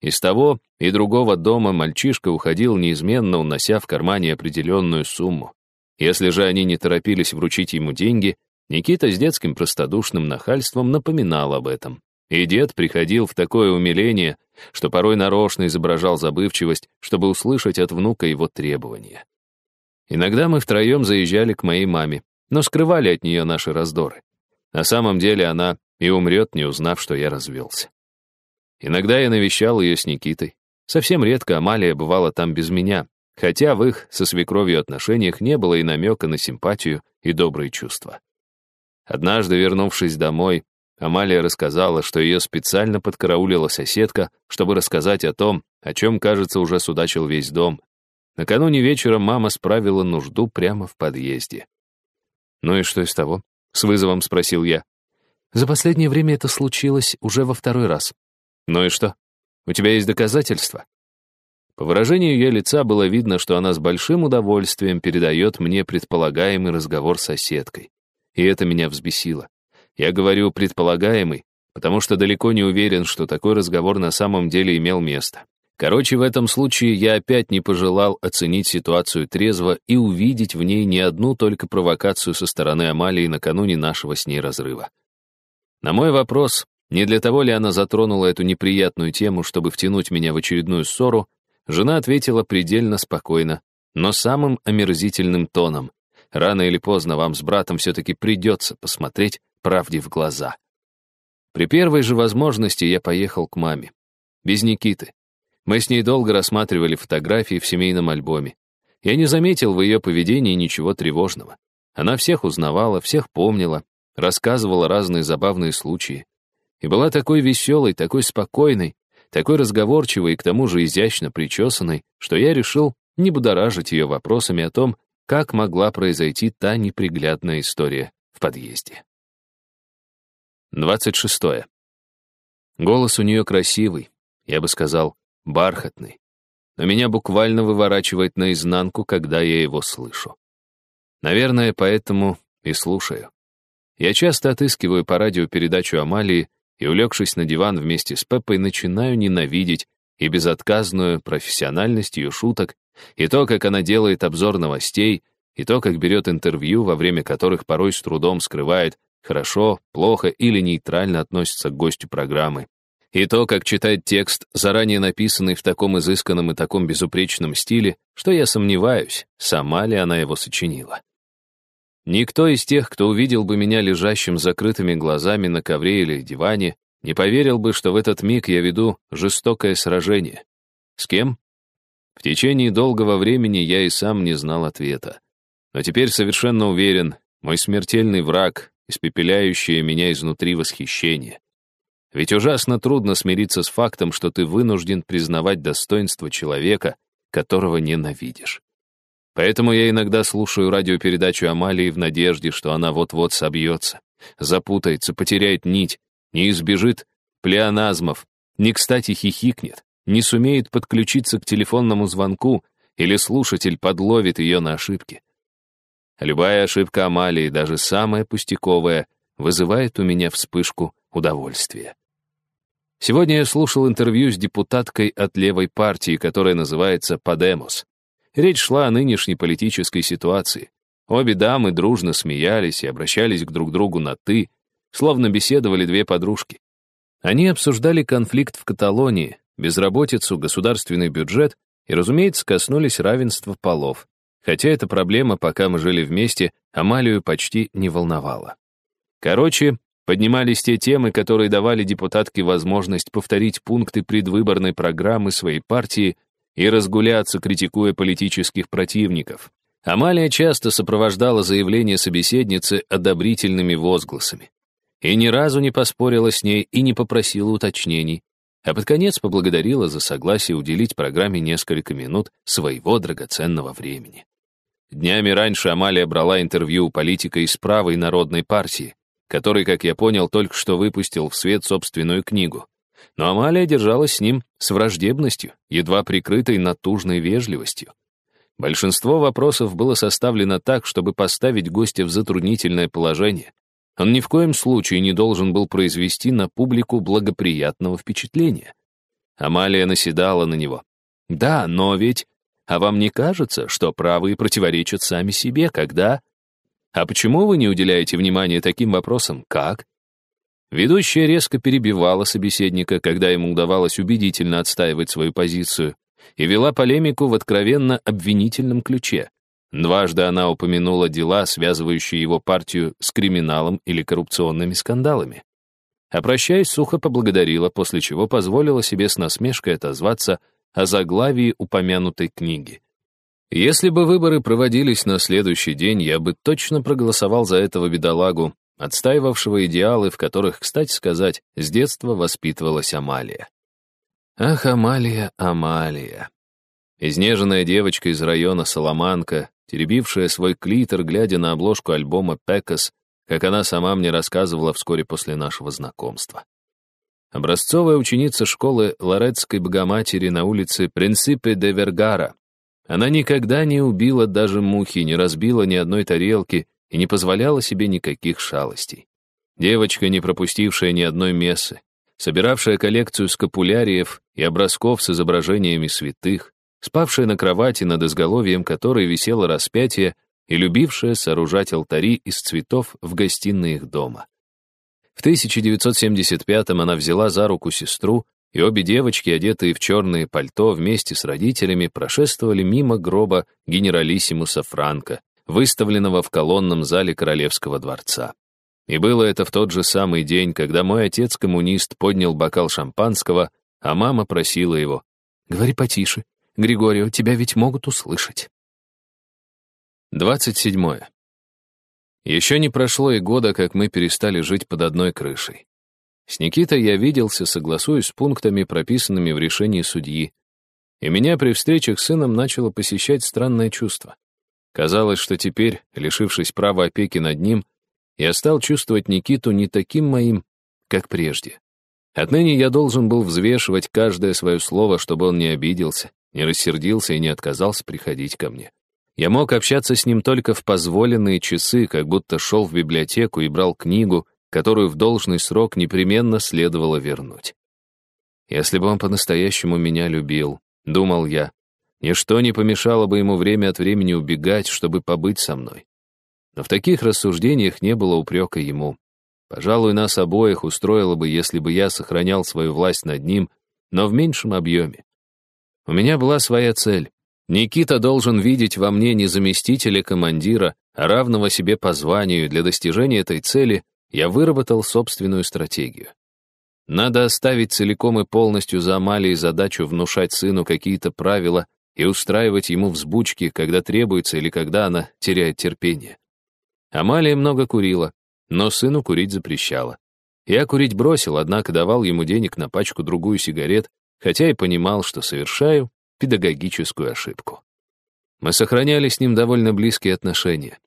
Из того и другого дома мальчишка уходил неизменно, унося в кармане определенную сумму. Если же они не торопились вручить ему деньги, Никита с детским простодушным нахальством напоминал об этом. И дед приходил в такое умиление, что порой нарочно изображал забывчивость, чтобы услышать от внука его требования. Иногда мы втроем заезжали к моей маме, но скрывали от нее наши раздоры. На самом деле она и умрет, не узнав, что я развелся. Иногда я навещал ее с Никитой. Совсем редко Амалия бывала там без меня, хотя в их со свекровью отношениях не было и намека на симпатию и добрые чувства. Однажды, вернувшись домой, Амалия рассказала, что ее специально подкараулила соседка, чтобы рассказать о том, о чем, кажется, уже судачил весь дом. Накануне вечером мама справила нужду прямо в подъезде. «Ну и что из того?» — с вызовом спросил я. «За последнее время это случилось уже во второй раз». «Ну и что? У тебя есть доказательства?» По выражению ее лица было видно, что она с большим удовольствием передает мне предполагаемый разговор с соседкой. И это меня взбесило. Я говорю «предполагаемый», потому что далеко не уверен, что такой разговор на самом деле имел место. Короче, в этом случае я опять не пожелал оценить ситуацию трезво и увидеть в ней не одну только провокацию со стороны Амалии накануне нашего с ней разрыва. На мой вопрос, не для того ли она затронула эту неприятную тему, чтобы втянуть меня в очередную ссору, жена ответила предельно спокойно, но самым омерзительным тоном. Рано или поздно вам с братом все-таки придется посмотреть, правде в глаза. При первой же возможности я поехал к маме. Без Никиты. Мы с ней долго рассматривали фотографии в семейном альбоме. Я не заметил в ее поведении ничего тревожного. Она всех узнавала, всех помнила, рассказывала разные забавные случаи. И была такой веселой, такой спокойной, такой разговорчивой и к тому же изящно причесанной, что я решил не будоражить ее вопросами о том, как могла произойти та неприглядная история в подъезде. 26. Голос у нее красивый, я бы сказал, бархатный. Но меня буквально выворачивает наизнанку, когда я его слышу. Наверное, поэтому и слушаю. Я часто отыскиваю по радио передачу Амалии и, улегшись на диван вместе с Пеппой, начинаю ненавидеть и безотказную профессиональность ее шуток, и то, как она делает обзор новостей, и то, как берет интервью, во время которых порой с трудом скрывает хорошо, плохо или нейтрально относится к гостю программы. И то, как читать текст, заранее написанный в таком изысканном и таком безупречном стиле, что я сомневаюсь, сама ли она его сочинила. Никто из тех, кто увидел бы меня лежащим с закрытыми глазами на ковре или диване, не поверил бы, что в этот миг я веду жестокое сражение. С кем? В течение долгого времени я и сам не знал ответа. Но теперь совершенно уверен, мой смертельный враг, испепеляющее меня изнутри восхищение. Ведь ужасно трудно смириться с фактом, что ты вынужден признавать достоинство человека, которого ненавидишь. Поэтому я иногда слушаю радиопередачу Амалии в надежде, что она вот-вот собьется, запутается, потеряет нить, не избежит плеоназмов, не кстати хихикнет, не сумеет подключиться к телефонному звонку или слушатель подловит ее на ошибке. Любая ошибка Амалии, даже самая пустяковая, вызывает у меня вспышку удовольствия. Сегодня я слушал интервью с депутаткой от левой партии, которая называется «Подемос». Речь шла о нынешней политической ситуации. Обе дамы дружно смеялись и обращались к друг другу на «ты», словно беседовали две подружки. Они обсуждали конфликт в Каталонии, безработицу, государственный бюджет и, разумеется, коснулись равенства полов. Хотя эта проблема, пока мы жили вместе, Амалию почти не волновала. Короче, поднимались те темы, которые давали депутатке возможность повторить пункты предвыборной программы своей партии и разгуляться, критикуя политических противников. Амалия часто сопровождала заявление собеседницы одобрительными возгласами. И ни разу не поспорила с ней и не попросила уточнений, а под конец поблагодарила за согласие уделить программе несколько минут своего драгоценного времени. Днями раньше Амалия брала интервью у политика из правой народной партии, который, как я понял, только что выпустил в свет собственную книгу. Но Амалия держалась с ним с враждебностью, едва прикрытой натужной вежливостью. Большинство вопросов было составлено так, чтобы поставить гостя в затруднительное положение. Он ни в коем случае не должен был произвести на публику благоприятного впечатления. Амалия наседала на него. «Да, но ведь а вам не кажется, что правые противоречат сами себе, когда... А почему вы не уделяете внимания таким вопросам, как? Ведущая резко перебивала собеседника, когда ему удавалось убедительно отстаивать свою позицию, и вела полемику в откровенно обвинительном ключе. Дважды она упомянула дела, связывающие его партию с криминалом или коррупционными скандалами. Опрощаясь, сухо поблагодарила, после чего позволила себе с насмешкой отозваться о заглавии упомянутой книги. Если бы выборы проводились на следующий день, я бы точно проголосовал за этого бедолагу, отстаивавшего идеалы, в которых, кстати сказать, с детства воспитывалась Амалия. Ах, Амалия, Амалия. Изнеженная девочка из района Соломанка, теребившая свой клитор, глядя на обложку альбома «Пекас», как она сама мне рассказывала вскоре после нашего знакомства. Образцовая ученица школы Лоретской Богоматери на улице Принципе де Вергара. Она никогда не убила даже мухи, не разбила ни одной тарелки и не позволяла себе никаких шалостей. Девочка, не пропустившая ни одной мессы, собиравшая коллекцию скапуляриев и образков с изображениями святых, спавшая на кровати над изголовьем которой висело распятие и любившая сооружать алтари из цветов в гостиной их дома. В 1975-м она взяла за руку сестру, и обе девочки, одетые в черные пальто, вместе с родителями прошествовали мимо гроба генералиссимуса Франка, выставленного в колонном зале Королевского дворца. И было это в тот же самый день, когда мой отец-коммунист поднял бокал шампанского, а мама просила его «Говори потише, Григорио, тебя ведь могут услышать». 27. Еще не прошло и года, как мы перестали жить под одной крышей. С Никитой я виделся, согласуясь с пунктами, прописанными в решении судьи, и меня при встречах с сыном начало посещать странное чувство. Казалось, что теперь, лишившись права опеки над ним, я стал чувствовать Никиту не таким моим, как прежде. Отныне я должен был взвешивать каждое свое слово, чтобы он не обиделся, не рассердился и не отказался приходить ко мне. Я мог общаться с ним только в позволенные часы, как будто шел в библиотеку и брал книгу, которую в должный срок непременно следовало вернуть. Если бы он по-настоящему меня любил, думал я, ничто не помешало бы ему время от времени убегать, чтобы побыть со мной. Но в таких рассуждениях не было упрека ему. Пожалуй, нас обоих устроило бы, если бы я сохранял свою власть над ним, но в меньшем объеме. У меня была своя цель Никита должен видеть во мне не заместителя командира, а равного себе по званию, для достижения этой цели я выработал собственную стратегию. Надо оставить целиком и полностью за Амалией задачу внушать сыну какие-то правила и устраивать ему взбучки, когда требуется или когда она теряет терпение. Амалия много курила, но сыну курить запрещала. Я курить бросил, однако давал ему денег на пачку-другую сигарет, хотя и понимал, что совершаю педагогическую ошибку. Мы сохраняли с ним довольно близкие отношения.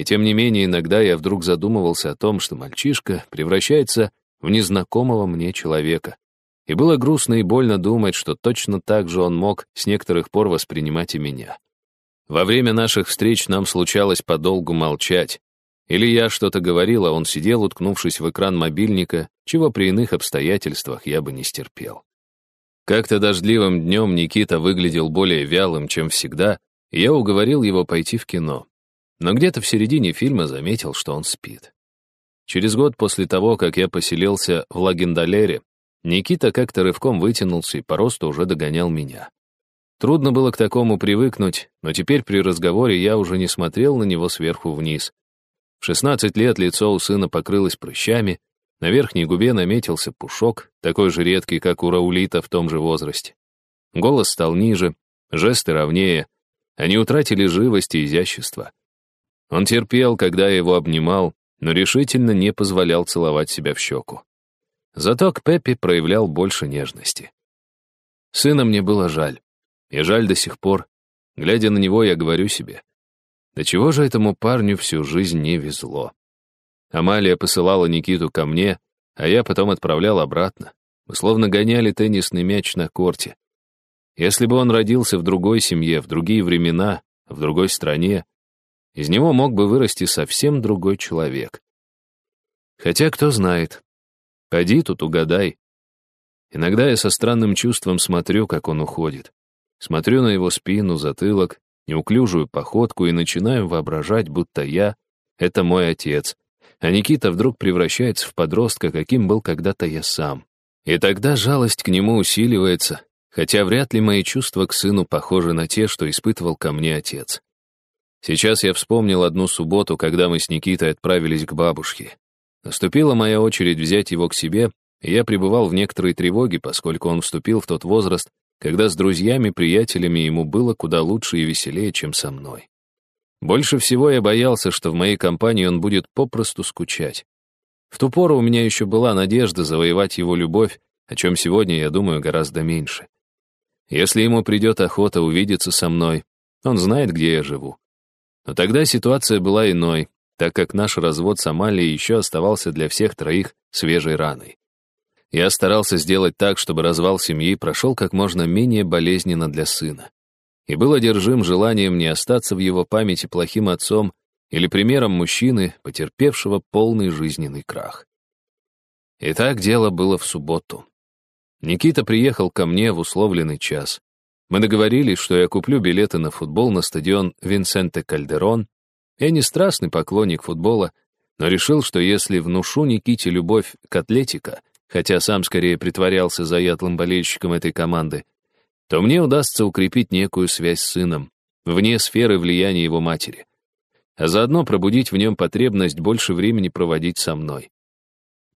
И тем не менее, иногда я вдруг задумывался о том, что мальчишка превращается в незнакомого мне человека. И было грустно и больно думать, что точно так же он мог с некоторых пор воспринимать и меня. Во время наших встреч нам случалось подолгу молчать. Или я что-то говорил, а он сидел, уткнувшись в экран мобильника, чего при иных обстоятельствах я бы не стерпел. Как-то дождливым днем Никита выглядел более вялым, чем всегда, и я уговорил его пойти в кино. Но где-то в середине фильма заметил, что он спит. Через год после того, как я поселился в Лагендалере, Никита как-то рывком вытянулся и по росту уже догонял меня. Трудно было к такому привыкнуть, но теперь при разговоре я уже не смотрел на него сверху вниз. В 16 лет лицо у сына покрылось прыщами, на верхней губе наметился пушок, такой же редкий, как у Раулита в том же возрасте. Голос стал ниже, жесты ровнее. Они утратили живость и изящество. Он терпел, когда я его обнимал, но решительно не позволял целовать себя в щеку. Зато к Пеппи проявлял больше нежности. Сына мне было жаль. И жаль до сих пор. Глядя на него, я говорю себе, да чего же этому парню всю жизнь не везло? Амалия посылала Никиту ко мне, а я потом отправлял обратно. Мы словно гоняли теннисный мяч на корте. Если бы он родился в другой семье, в другие времена, в другой стране, из него мог бы вырасти совсем другой человек. Хотя кто знает. Ходи тут, угадай. Иногда я со странным чувством смотрю, как он уходит. Смотрю на его спину, затылок, неуклюжую походку и начинаю воображать, будто я — это мой отец, а Никита вдруг превращается в подростка, каким был когда-то я сам. И тогда жалость к нему усиливается, хотя вряд ли мои чувства к сыну похожи на те, что испытывал ко мне отец. Сейчас я вспомнил одну субботу, когда мы с Никитой отправились к бабушке. Наступила моя очередь взять его к себе, и я пребывал в некоторой тревоге, поскольку он вступил в тот возраст, когда с друзьями, приятелями ему было куда лучше и веселее, чем со мной. Больше всего я боялся, что в моей компании он будет попросту скучать. В ту пору у меня еще была надежда завоевать его любовь, о чем сегодня я думаю гораздо меньше. Если ему придет охота увидеться со мной, он знает, где я живу. Но тогда ситуация была иной, так как наш развод с Амалией еще оставался для всех троих свежей раной. Я старался сделать так, чтобы развал семьи прошел как можно менее болезненно для сына. И был одержим желанием не остаться в его памяти плохим отцом или примером мужчины, потерпевшего полный жизненный крах. И так дело было в субботу. Никита приехал ко мне в условленный час. Мы договорились, что я куплю билеты на футбол на стадион Винсенте Кальдерон я не страстный поклонник футбола, но решил, что если внушу Никите любовь к атлетика, хотя сам скорее притворялся заядлым болельщиком этой команды, то мне удастся укрепить некую связь с сыном, вне сферы влияния его матери, а заодно пробудить в нем потребность больше времени проводить со мной.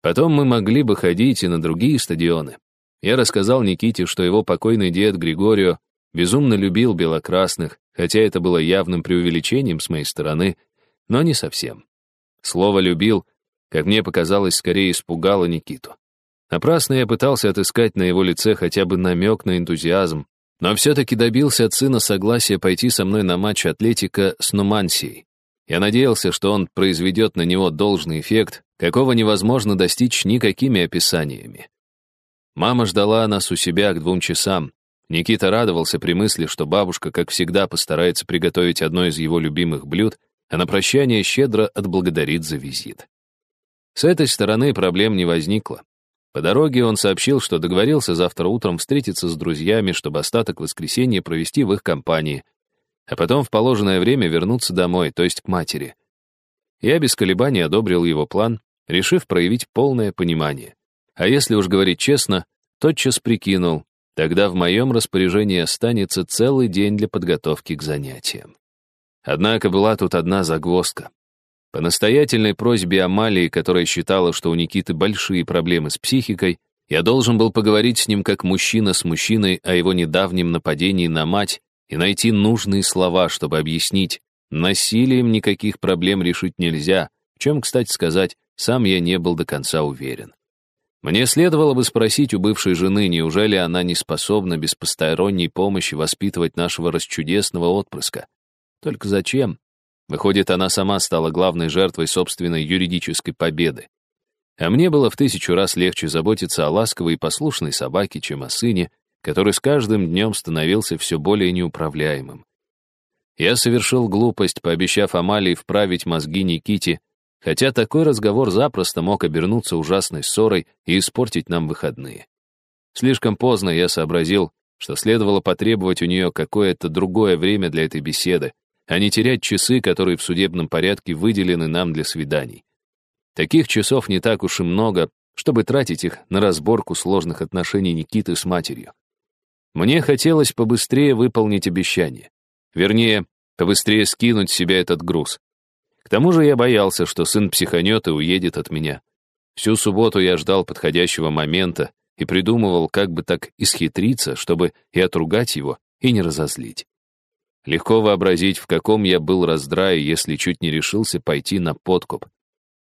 Потом мы могли бы ходить и на другие стадионы. Я рассказал Никите, что его покойный дед Григорио безумно любил белокрасных, хотя это было явным преувеличением с моей стороны, но не совсем. Слово «любил», как мне показалось, скорее испугало Никиту. Напрасно я пытался отыскать на его лице хотя бы намек на энтузиазм, но все-таки добился от сына согласия пойти со мной на матч Атлетика с Нумансией. Я надеялся, что он произведет на него должный эффект, какого невозможно достичь никакими описаниями. Мама ждала нас у себя к двум часам, Никита радовался при мысли, что бабушка, как всегда, постарается приготовить одно из его любимых блюд, а на прощание щедро отблагодарит за визит. С этой стороны проблем не возникло. По дороге он сообщил, что договорился завтра утром встретиться с друзьями, чтобы остаток воскресенья провести в их компании, а потом в положенное время вернуться домой, то есть к матери. Я без колебаний одобрил его план, решив проявить полное понимание. А если уж говорить честно, тотчас прикинул, Тогда в моем распоряжении останется целый день для подготовки к занятиям. Однако была тут одна загвоздка. По настоятельной просьбе Амалии, которая считала, что у Никиты большие проблемы с психикой, я должен был поговорить с ним как мужчина с мужчиной о его недавнем нападении на мать и найти нужные слова, чтобы объяснить, насилием никаких проблем решить нельзя, в чем, кстати сказать, сам я не был до конца уверен. Мне следовало бы спросить у бывшей жены, неужели она не способна без посторонней помощи воспитывать нашего расчудесного отпрыска. Только зачем? Выходит, она сама стала главной жертвой собственной юридической победы. А мне было в тысячу раз легче заботиться о ласковой и послушной собаке, чем о сыне, который с каждым днем становился все более неуправляемым. Я совершил глупость, пообещав Амалии вправить мозги Никите, хотя такой разговор запросто мог обернуться ужасной ссорой и испортить нам выходные. Слишком поздно я сообразил, что следовало потребовать у нее какое-то другое время для этой беседы, а не терять часы, которые в судебном порядке выделены нам для свиданий. Таких часов не так уж и много, чтобы тратить их на разборку сложных отношений Никиты с матерью. Мне хотелось побыстрее выполнить обещание. Вернее, побыстрее скинуть с себя этот груз. К тому же я боялся, что сын психанет и уедет от меня. Всю субботу я ждал подходящего момента и придумывал, как бы так исхитриться, чтобы и отругать его, и не разозлить. Легко вообразить, в каком я был раздрае, если чуть не решился пойти на подкуп.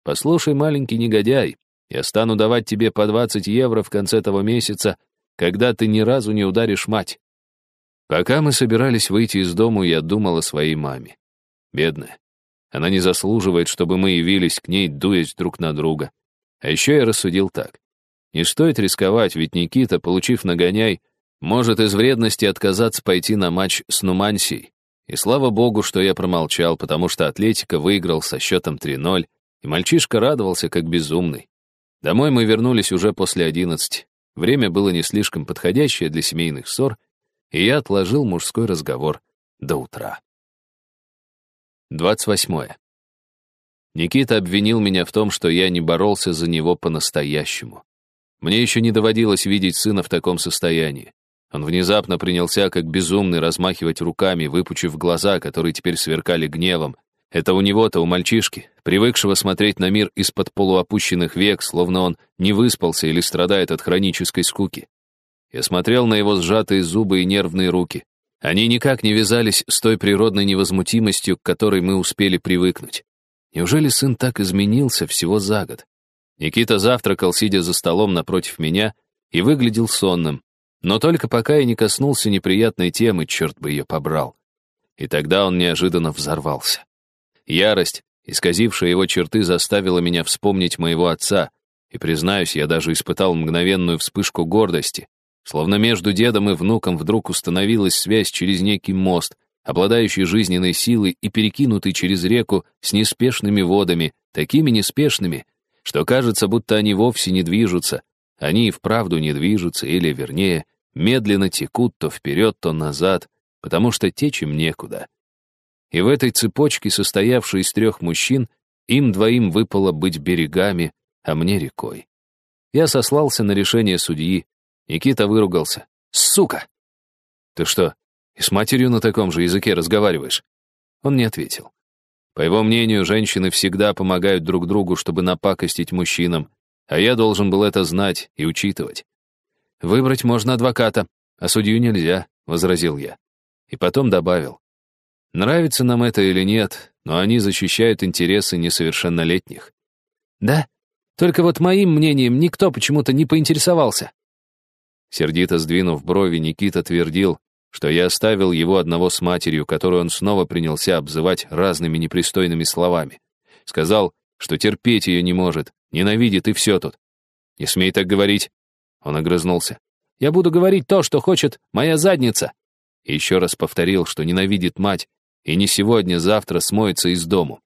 «Послушай, маленький негодяй, я стану давать тебе по 20 евро в конце того месяца, когда ты ни разу не ударишь мать». Пока мы собирались выйти из дому, я думал о своей маме. Бедная. Она не заслуживает, чтобы мы явились к ней, дуясь друг на друга. А еще я рассудил так. Не стоит рисковать, ведь Никита, получив нагоняй, может из вредности отказаться пойти на матч с Нумансией. И слава богу, что я промолчал, потому что Атлетика выиграл со счетом 3-0, и мальчишка радовался как безумный. Домой мы вернулись уже после 11. Время было не слишком подходящее для семейных ссор, и я отложил мужской разговор до утра. 28. Никита обвинил меня в том, что я не боролся за него по-настоящему. Мне еще не доводилось видеть сына в таком состоянии. Он внезапно принялся как безумный размахивать руками, выпучив глаза, которые теперь сверкали гневом. Это у него-то, у мальчишки, привыкшего смотреть на мир из-под полуопущенных век, словно он не выспался или страдает от хронической скуки. Я смотрел на его сжатые зубы и нервные руки. Они никак не вязались с той природной невозмутимостью, к которой мы успели привыкнуть. Неужели сын так изменился всего за год? Никита завтракал, сидя за столом напротив меня, и выглядел сонным. Но только пока я не коснулся неприятной темы, черт бы ее побрал. И тогда он неожиданно взорвался. Ярость, исказившая его черты, заставила меня вспомнить моего отца, и, признаюсь, я даже испытал мгновенную вспышку гордости, словно между дедом и внуком вдруг установилась связь через некий мост, обладающий жизненной силой и перекинутый через реку с неспешными водами, такими неспешными, что кажется, будто они вовсе не движутся, они и вправду не движутся, или, вернее, медленно текут то вперед, то назад, потому что течь им некуда. И в этой цепочке, состоявшей из трех мужчин, им двоим выпало быть берегами, а мне рекой. Я сослался на решение судьи. Никита выругался. «Сука!» «Ты что, и с матерью на таком же языке разговариваешь?» Он не ответил. По его мнению, женщины всегда помогают друг другу, чтобы напакостить мужчинам, а я должен был это знать и учитывать. «Выбрать можно адвоката, а судью нельзя», — возразил я. И потом добавил. «Нравится нам это или нет, но они защищают интересы несовершеннолетних». «Да? Только вот моим мнением никто почему-то не поинтересовался». Сердито сдвинув брови, Никита твердил, что я оставил его одного с матерью, которую он снова принялся обзывать разными непристойными словами. Сказал, что терпеть ее не может, ненавидит и все тут. «Не смей так говорить!» Он огрызнулся. «Я буду говорить то, что хочет моя задница!» И еще раз повторил, что ненавидит мать, и не сегодня, завтра смоется из дому.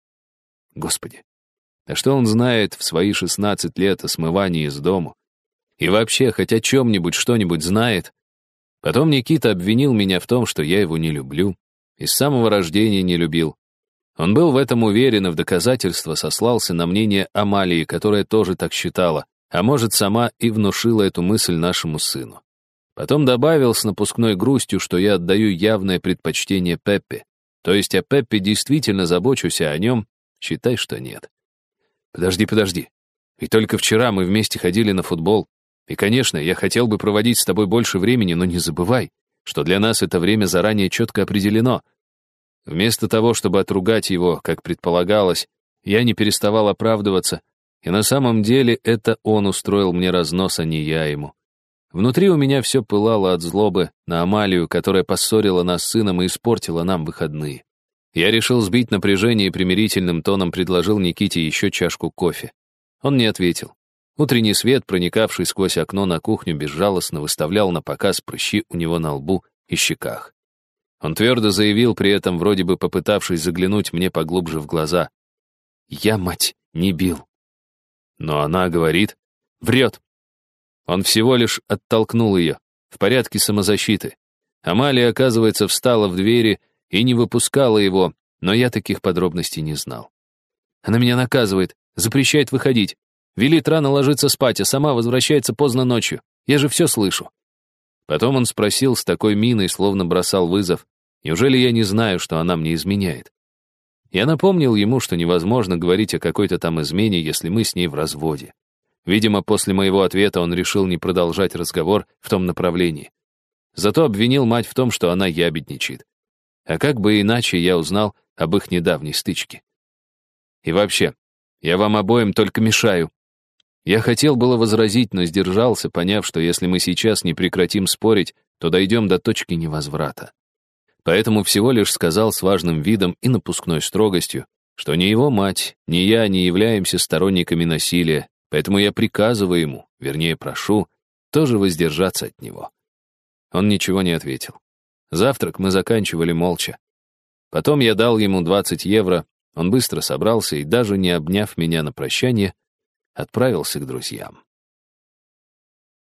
Господи, а что он знает в свои шестнадцать лет о смывании из дому? И вообще, хоть о чем-нибудь что-нибудь знает? Потом Никита обвинил меня в том, что я его не люблю, и с самого рождения не любил, он был в этом уверен и в доказательство сослался на мнение Амалии, которая тоже так считала, а может, сама и внушила эту мысль нашему сыну. Потом добавил с напускной грустью, что я отдаю явное предпочтение Пеппе. То есть о Пеппе действительно забочусь, а о нем считай, что нет. Подожди, подожди. Ведь только вчера мы вместе ходили на футбол. И, конечно, я хотел бы проводить с тобой больше времени, но не забывай, что для нас это время заранее четко определено — Вместо того, чтобы отругать его, как предполагалось, я не переставал оправдываться, и на самом деле это он устроил мне разнос, а не я ему. Внутри у меня все пылало от злобы на Амалию, которая поссорила нас с сыном и испортила нам выходные. Я решил сбить напряжение и примирительным тоном предложил Никите еще чашку кофе. Он не ответил. Утренний свет, проникавший сквозь окно на кухню, безжалостно выставлял на показ прыщи у него на лбу и щеках. Он твердо заявил, при этом вроде бы попытавшись заглянуть мне поглубже в глаза. «Я, мать, не бил». Но она говорит, врет. Он всего лишь оттолкнул ее, в порядке самозащиты. Амалия, оказывается, встала в двери и не выпускала его, но я таких подробностей не знал. Она меня наказывает, запрещает выходить, велит рано ложиться спать, а сама возвращается поздно ночью. Я же все слышу. Потом он спросил с такой миной, словно бросал вызов. Неужели я не знаю, что она мне изменяет? Я напомнил ему, что невозможно говорить о какой-то там измене, если мы с ней в разводе. Видимо, после моего ответа он решил не продолжать разговор в том направлении. Зато обвинил мать в том, что она ябедничает. А как бы иначе я узнал об их недавней стычке? И вообще, я вам обоим только мешаю. Я хотел было возразить, но сдержался, поняв, что если мы сейчас не прекратим спорить, то дойдем до точки невозврата. Поэтому всего лишь сказал с важным видом и напускной строгостью, что ни его мать, ни я не являемся сторонниками насилия, поэтому я приказываю ему, вернее прошу, тоже воздержаться от него. Он ничего не ответил. Завтрак мы заканчивали молча. Потом я дал ему 20 евро, он быстро собрался и, даже не обняв меня на прощание, отправился к друзьям.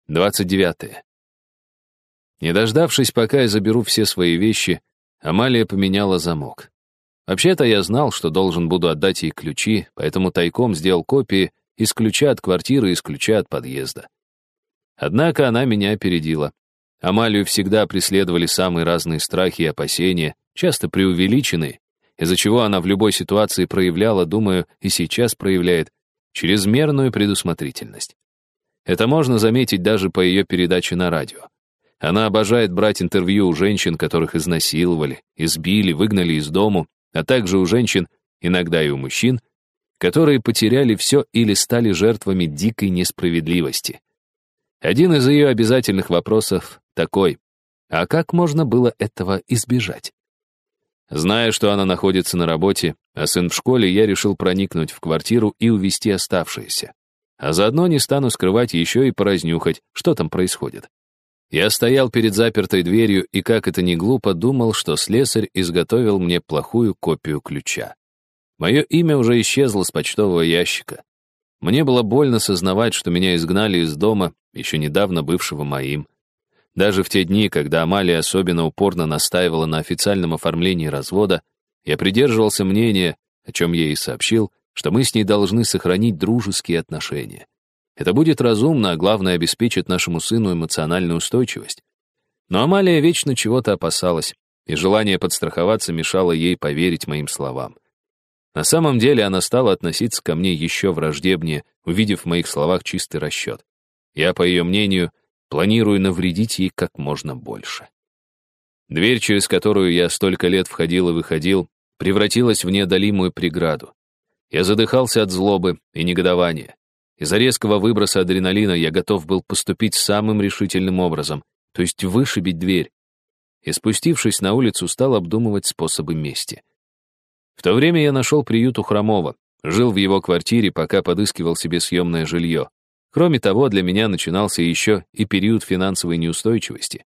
29. Не дождавшись, пока я заберу все свои вещи, Амалия поменяла замок. Вообще-то я знал, что должен буду отдать ей ключи, поэтому тайком сделал копии из ключа от квартиры и из ключа от подъезда. Однако она меня опередила. Амалию всегда преследовали самые разные страхи и опасения, часто преувеличенные, из-за чего она в любой ситуации проявляла, думаю, и сейчас проявляет, чрезмерную предусмотрительность. Это можно заметить даже по ее передаче на радио. Она обожает брать интервью у женщин, которых изнасиловали, избили, выгнали из дому, а также у женщин, иногда и у мужчин, которые потеряли все или стали жертвами дикой несправедливости. Один из ее обязательных вопросов такой, а как можно было этого избежать? Зная, что она находится на работе, а сын в школе, я решил проникнуть в квартиру и увести оставшиеся. А заодно не стану скрывать еще и поразнюхать, что там происходит. Я стоял перед запертой дверью и, как это ни глупо, думал, что слесарь изготовил мне плохую копию ключа. Мое имя уже исчезло с почтового ящика. Мне было больно сознавать, что меня изгнали из дома, еще недавно бывшего моим. Даже в те дни, когда Амалия особенно упорно настаивала на официальном оформлении развода, я придерживался мнения, о чем я и сообщил, что мы с ней должны сохранить дружеские отношения. Это будет разумно, а главное, обеспечит нашему сыну эмоциональную устойчивость. Но Амалия вечно чего-то опасалась, и желание подстраховаться мешало ей поверить моим словам. На самом деле она стала относиться ко мне еще враждебнее, увидев в моих словах чистый расчет. Я, по ее мнению, планирую навредить ей как можно больше. Дверь, через которую я столько лет входил и выходил, превратилась в неодолимую преграду. Я задыхался от злобы и негодования. Из-за резкого выброса адреналина я готов был поступить самым решительным образом, то есть вышибить дверь. И спустившись на улицу, стал обдумывать способы мести. В то время я нашел приют у Хромова, жил в его квартире, пока подыскивал себе съемное жилье. Кроме того, для меня начинался еще и период финансовой неустойчивости.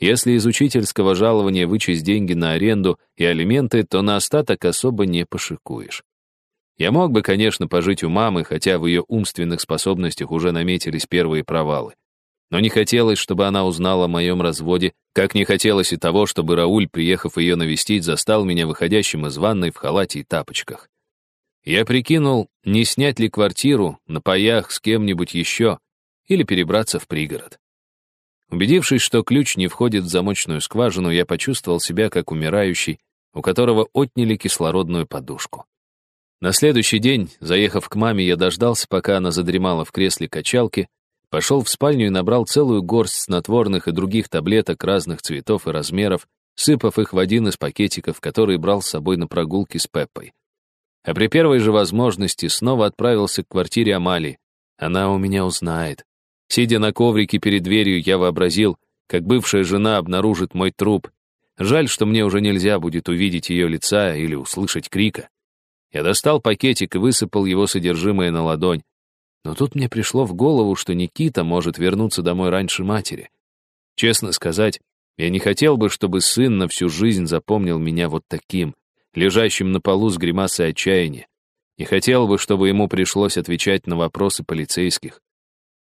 Если из учительского жалования вычесть деньги на аренду и алименты, то на остаток особо не пошикуешь. Я мог бы, конечно, пожить у мамы, хотя в ее умственных способностях уже наметились первые провалы. Но не хотелось, чтобы она узнала о моем разводе, как не хотелось и того, чтобы Рауль, приехав ее навестить, застал меня выходящим из ванной в халате и тапочках. Я прикинул, не снять ли квартиру на паях с кем-нибудь еще или перебраться в пригород. Убедившись, что ключ не входит в замочную скважину, я почувствовал себя как умирающий, у которого отняли кислородную подушку. На следующий день, заехав к маме, я дождался, пока она задремала в кресле качалки, пошел в спальню и набрал целую горсть снотворных и других таблеток разных цветов и размеров, сыпав их в один из пакетиков, который брал с собой на прогулки с Пеппой. А при первой же возможности снова отправился к квартире Амалии. Она у меня узнает. Сидя на коврике перед дверью, я вообразил, как бывшая жена обнаружит мой труп. Жаль, что мне уже нельзя будет увидеть ее лица или услышать крика. Я достал пакетик и высыпал его содержимое на ладонь. Но тут мне пришло в голову, что Никита может вернуться домой раньше матери. Честно сказать, я не хотел бы, чтобы сын на всю жизнь запомнил меня вот таким, лежащим на полу с гримасой отчаяния. Не хотел бы, чтобы ему пришлось отвечать на вопросы полицейских.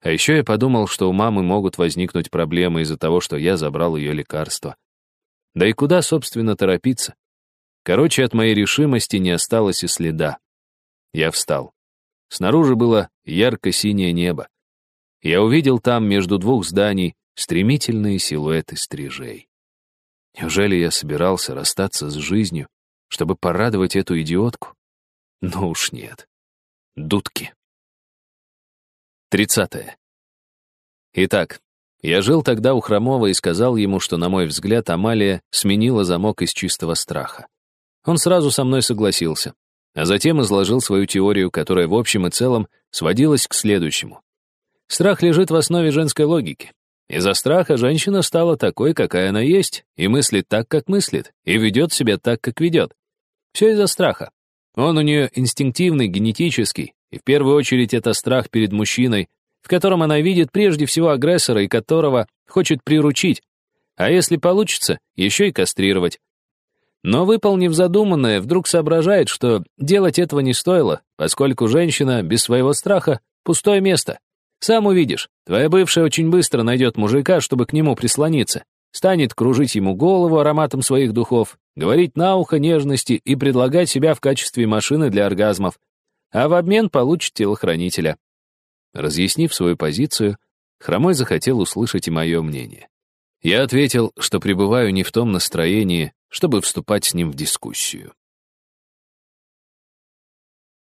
А еще я подумал, что у мамы могут возникнуть проблемы из-за того, что я забрал ее лекарство. Да и куда, собственно, торопиться? Короче, от моей решимости не осталось и следа. Я встал. Снаружи было ярко-синее небо. Я увидел там, между двух зданий, стремительные силуэты стрижей. Неужели я собирался расстаться с жизнью, чтобы порадовать эту идиотку? Ну уж нет. Дудки. Тридцатое. Итак, я жил тогда у Хромова и сказал ему, что, на мой взгляд, Амалия сменила замок из чистого страха. Он сразу со мной согласился, а затем изложил свою теорию, которая в общем и целом сводилась к следующему. Страх лежит в основе женской логики. Из-за страха женщина стала такой, какая она есть, и мыслит так, как мыслит, и ведет себя так, как ведет. Все из-за страха. Он у нее инстинктивный, генетический, и в первую очередь это страх перед мужчиной, в котором она видит прежде всего агрессора и которого хочет приручить, а если получится, еще и кастрировать. Но, выполнив задуманное, вдруг соображает, что делать этого не стоило, поскольку женщина без своего страха — пустое место. Сам увидишь, твоя бывшая очень быстро найдет мужика, чтобы к нему прислониться, станет кружить ему голову ароматом своих духов, говорить на ухо нежности и предлагать себя в качестве машины для оргазмов, а в обмен получит телохранителя. Разъяснив свою позицию, Хромой захотел услышать и мое мнение. Я ответил, что пребываю не в том настроении, чтобы вступать с ним в дискуссию.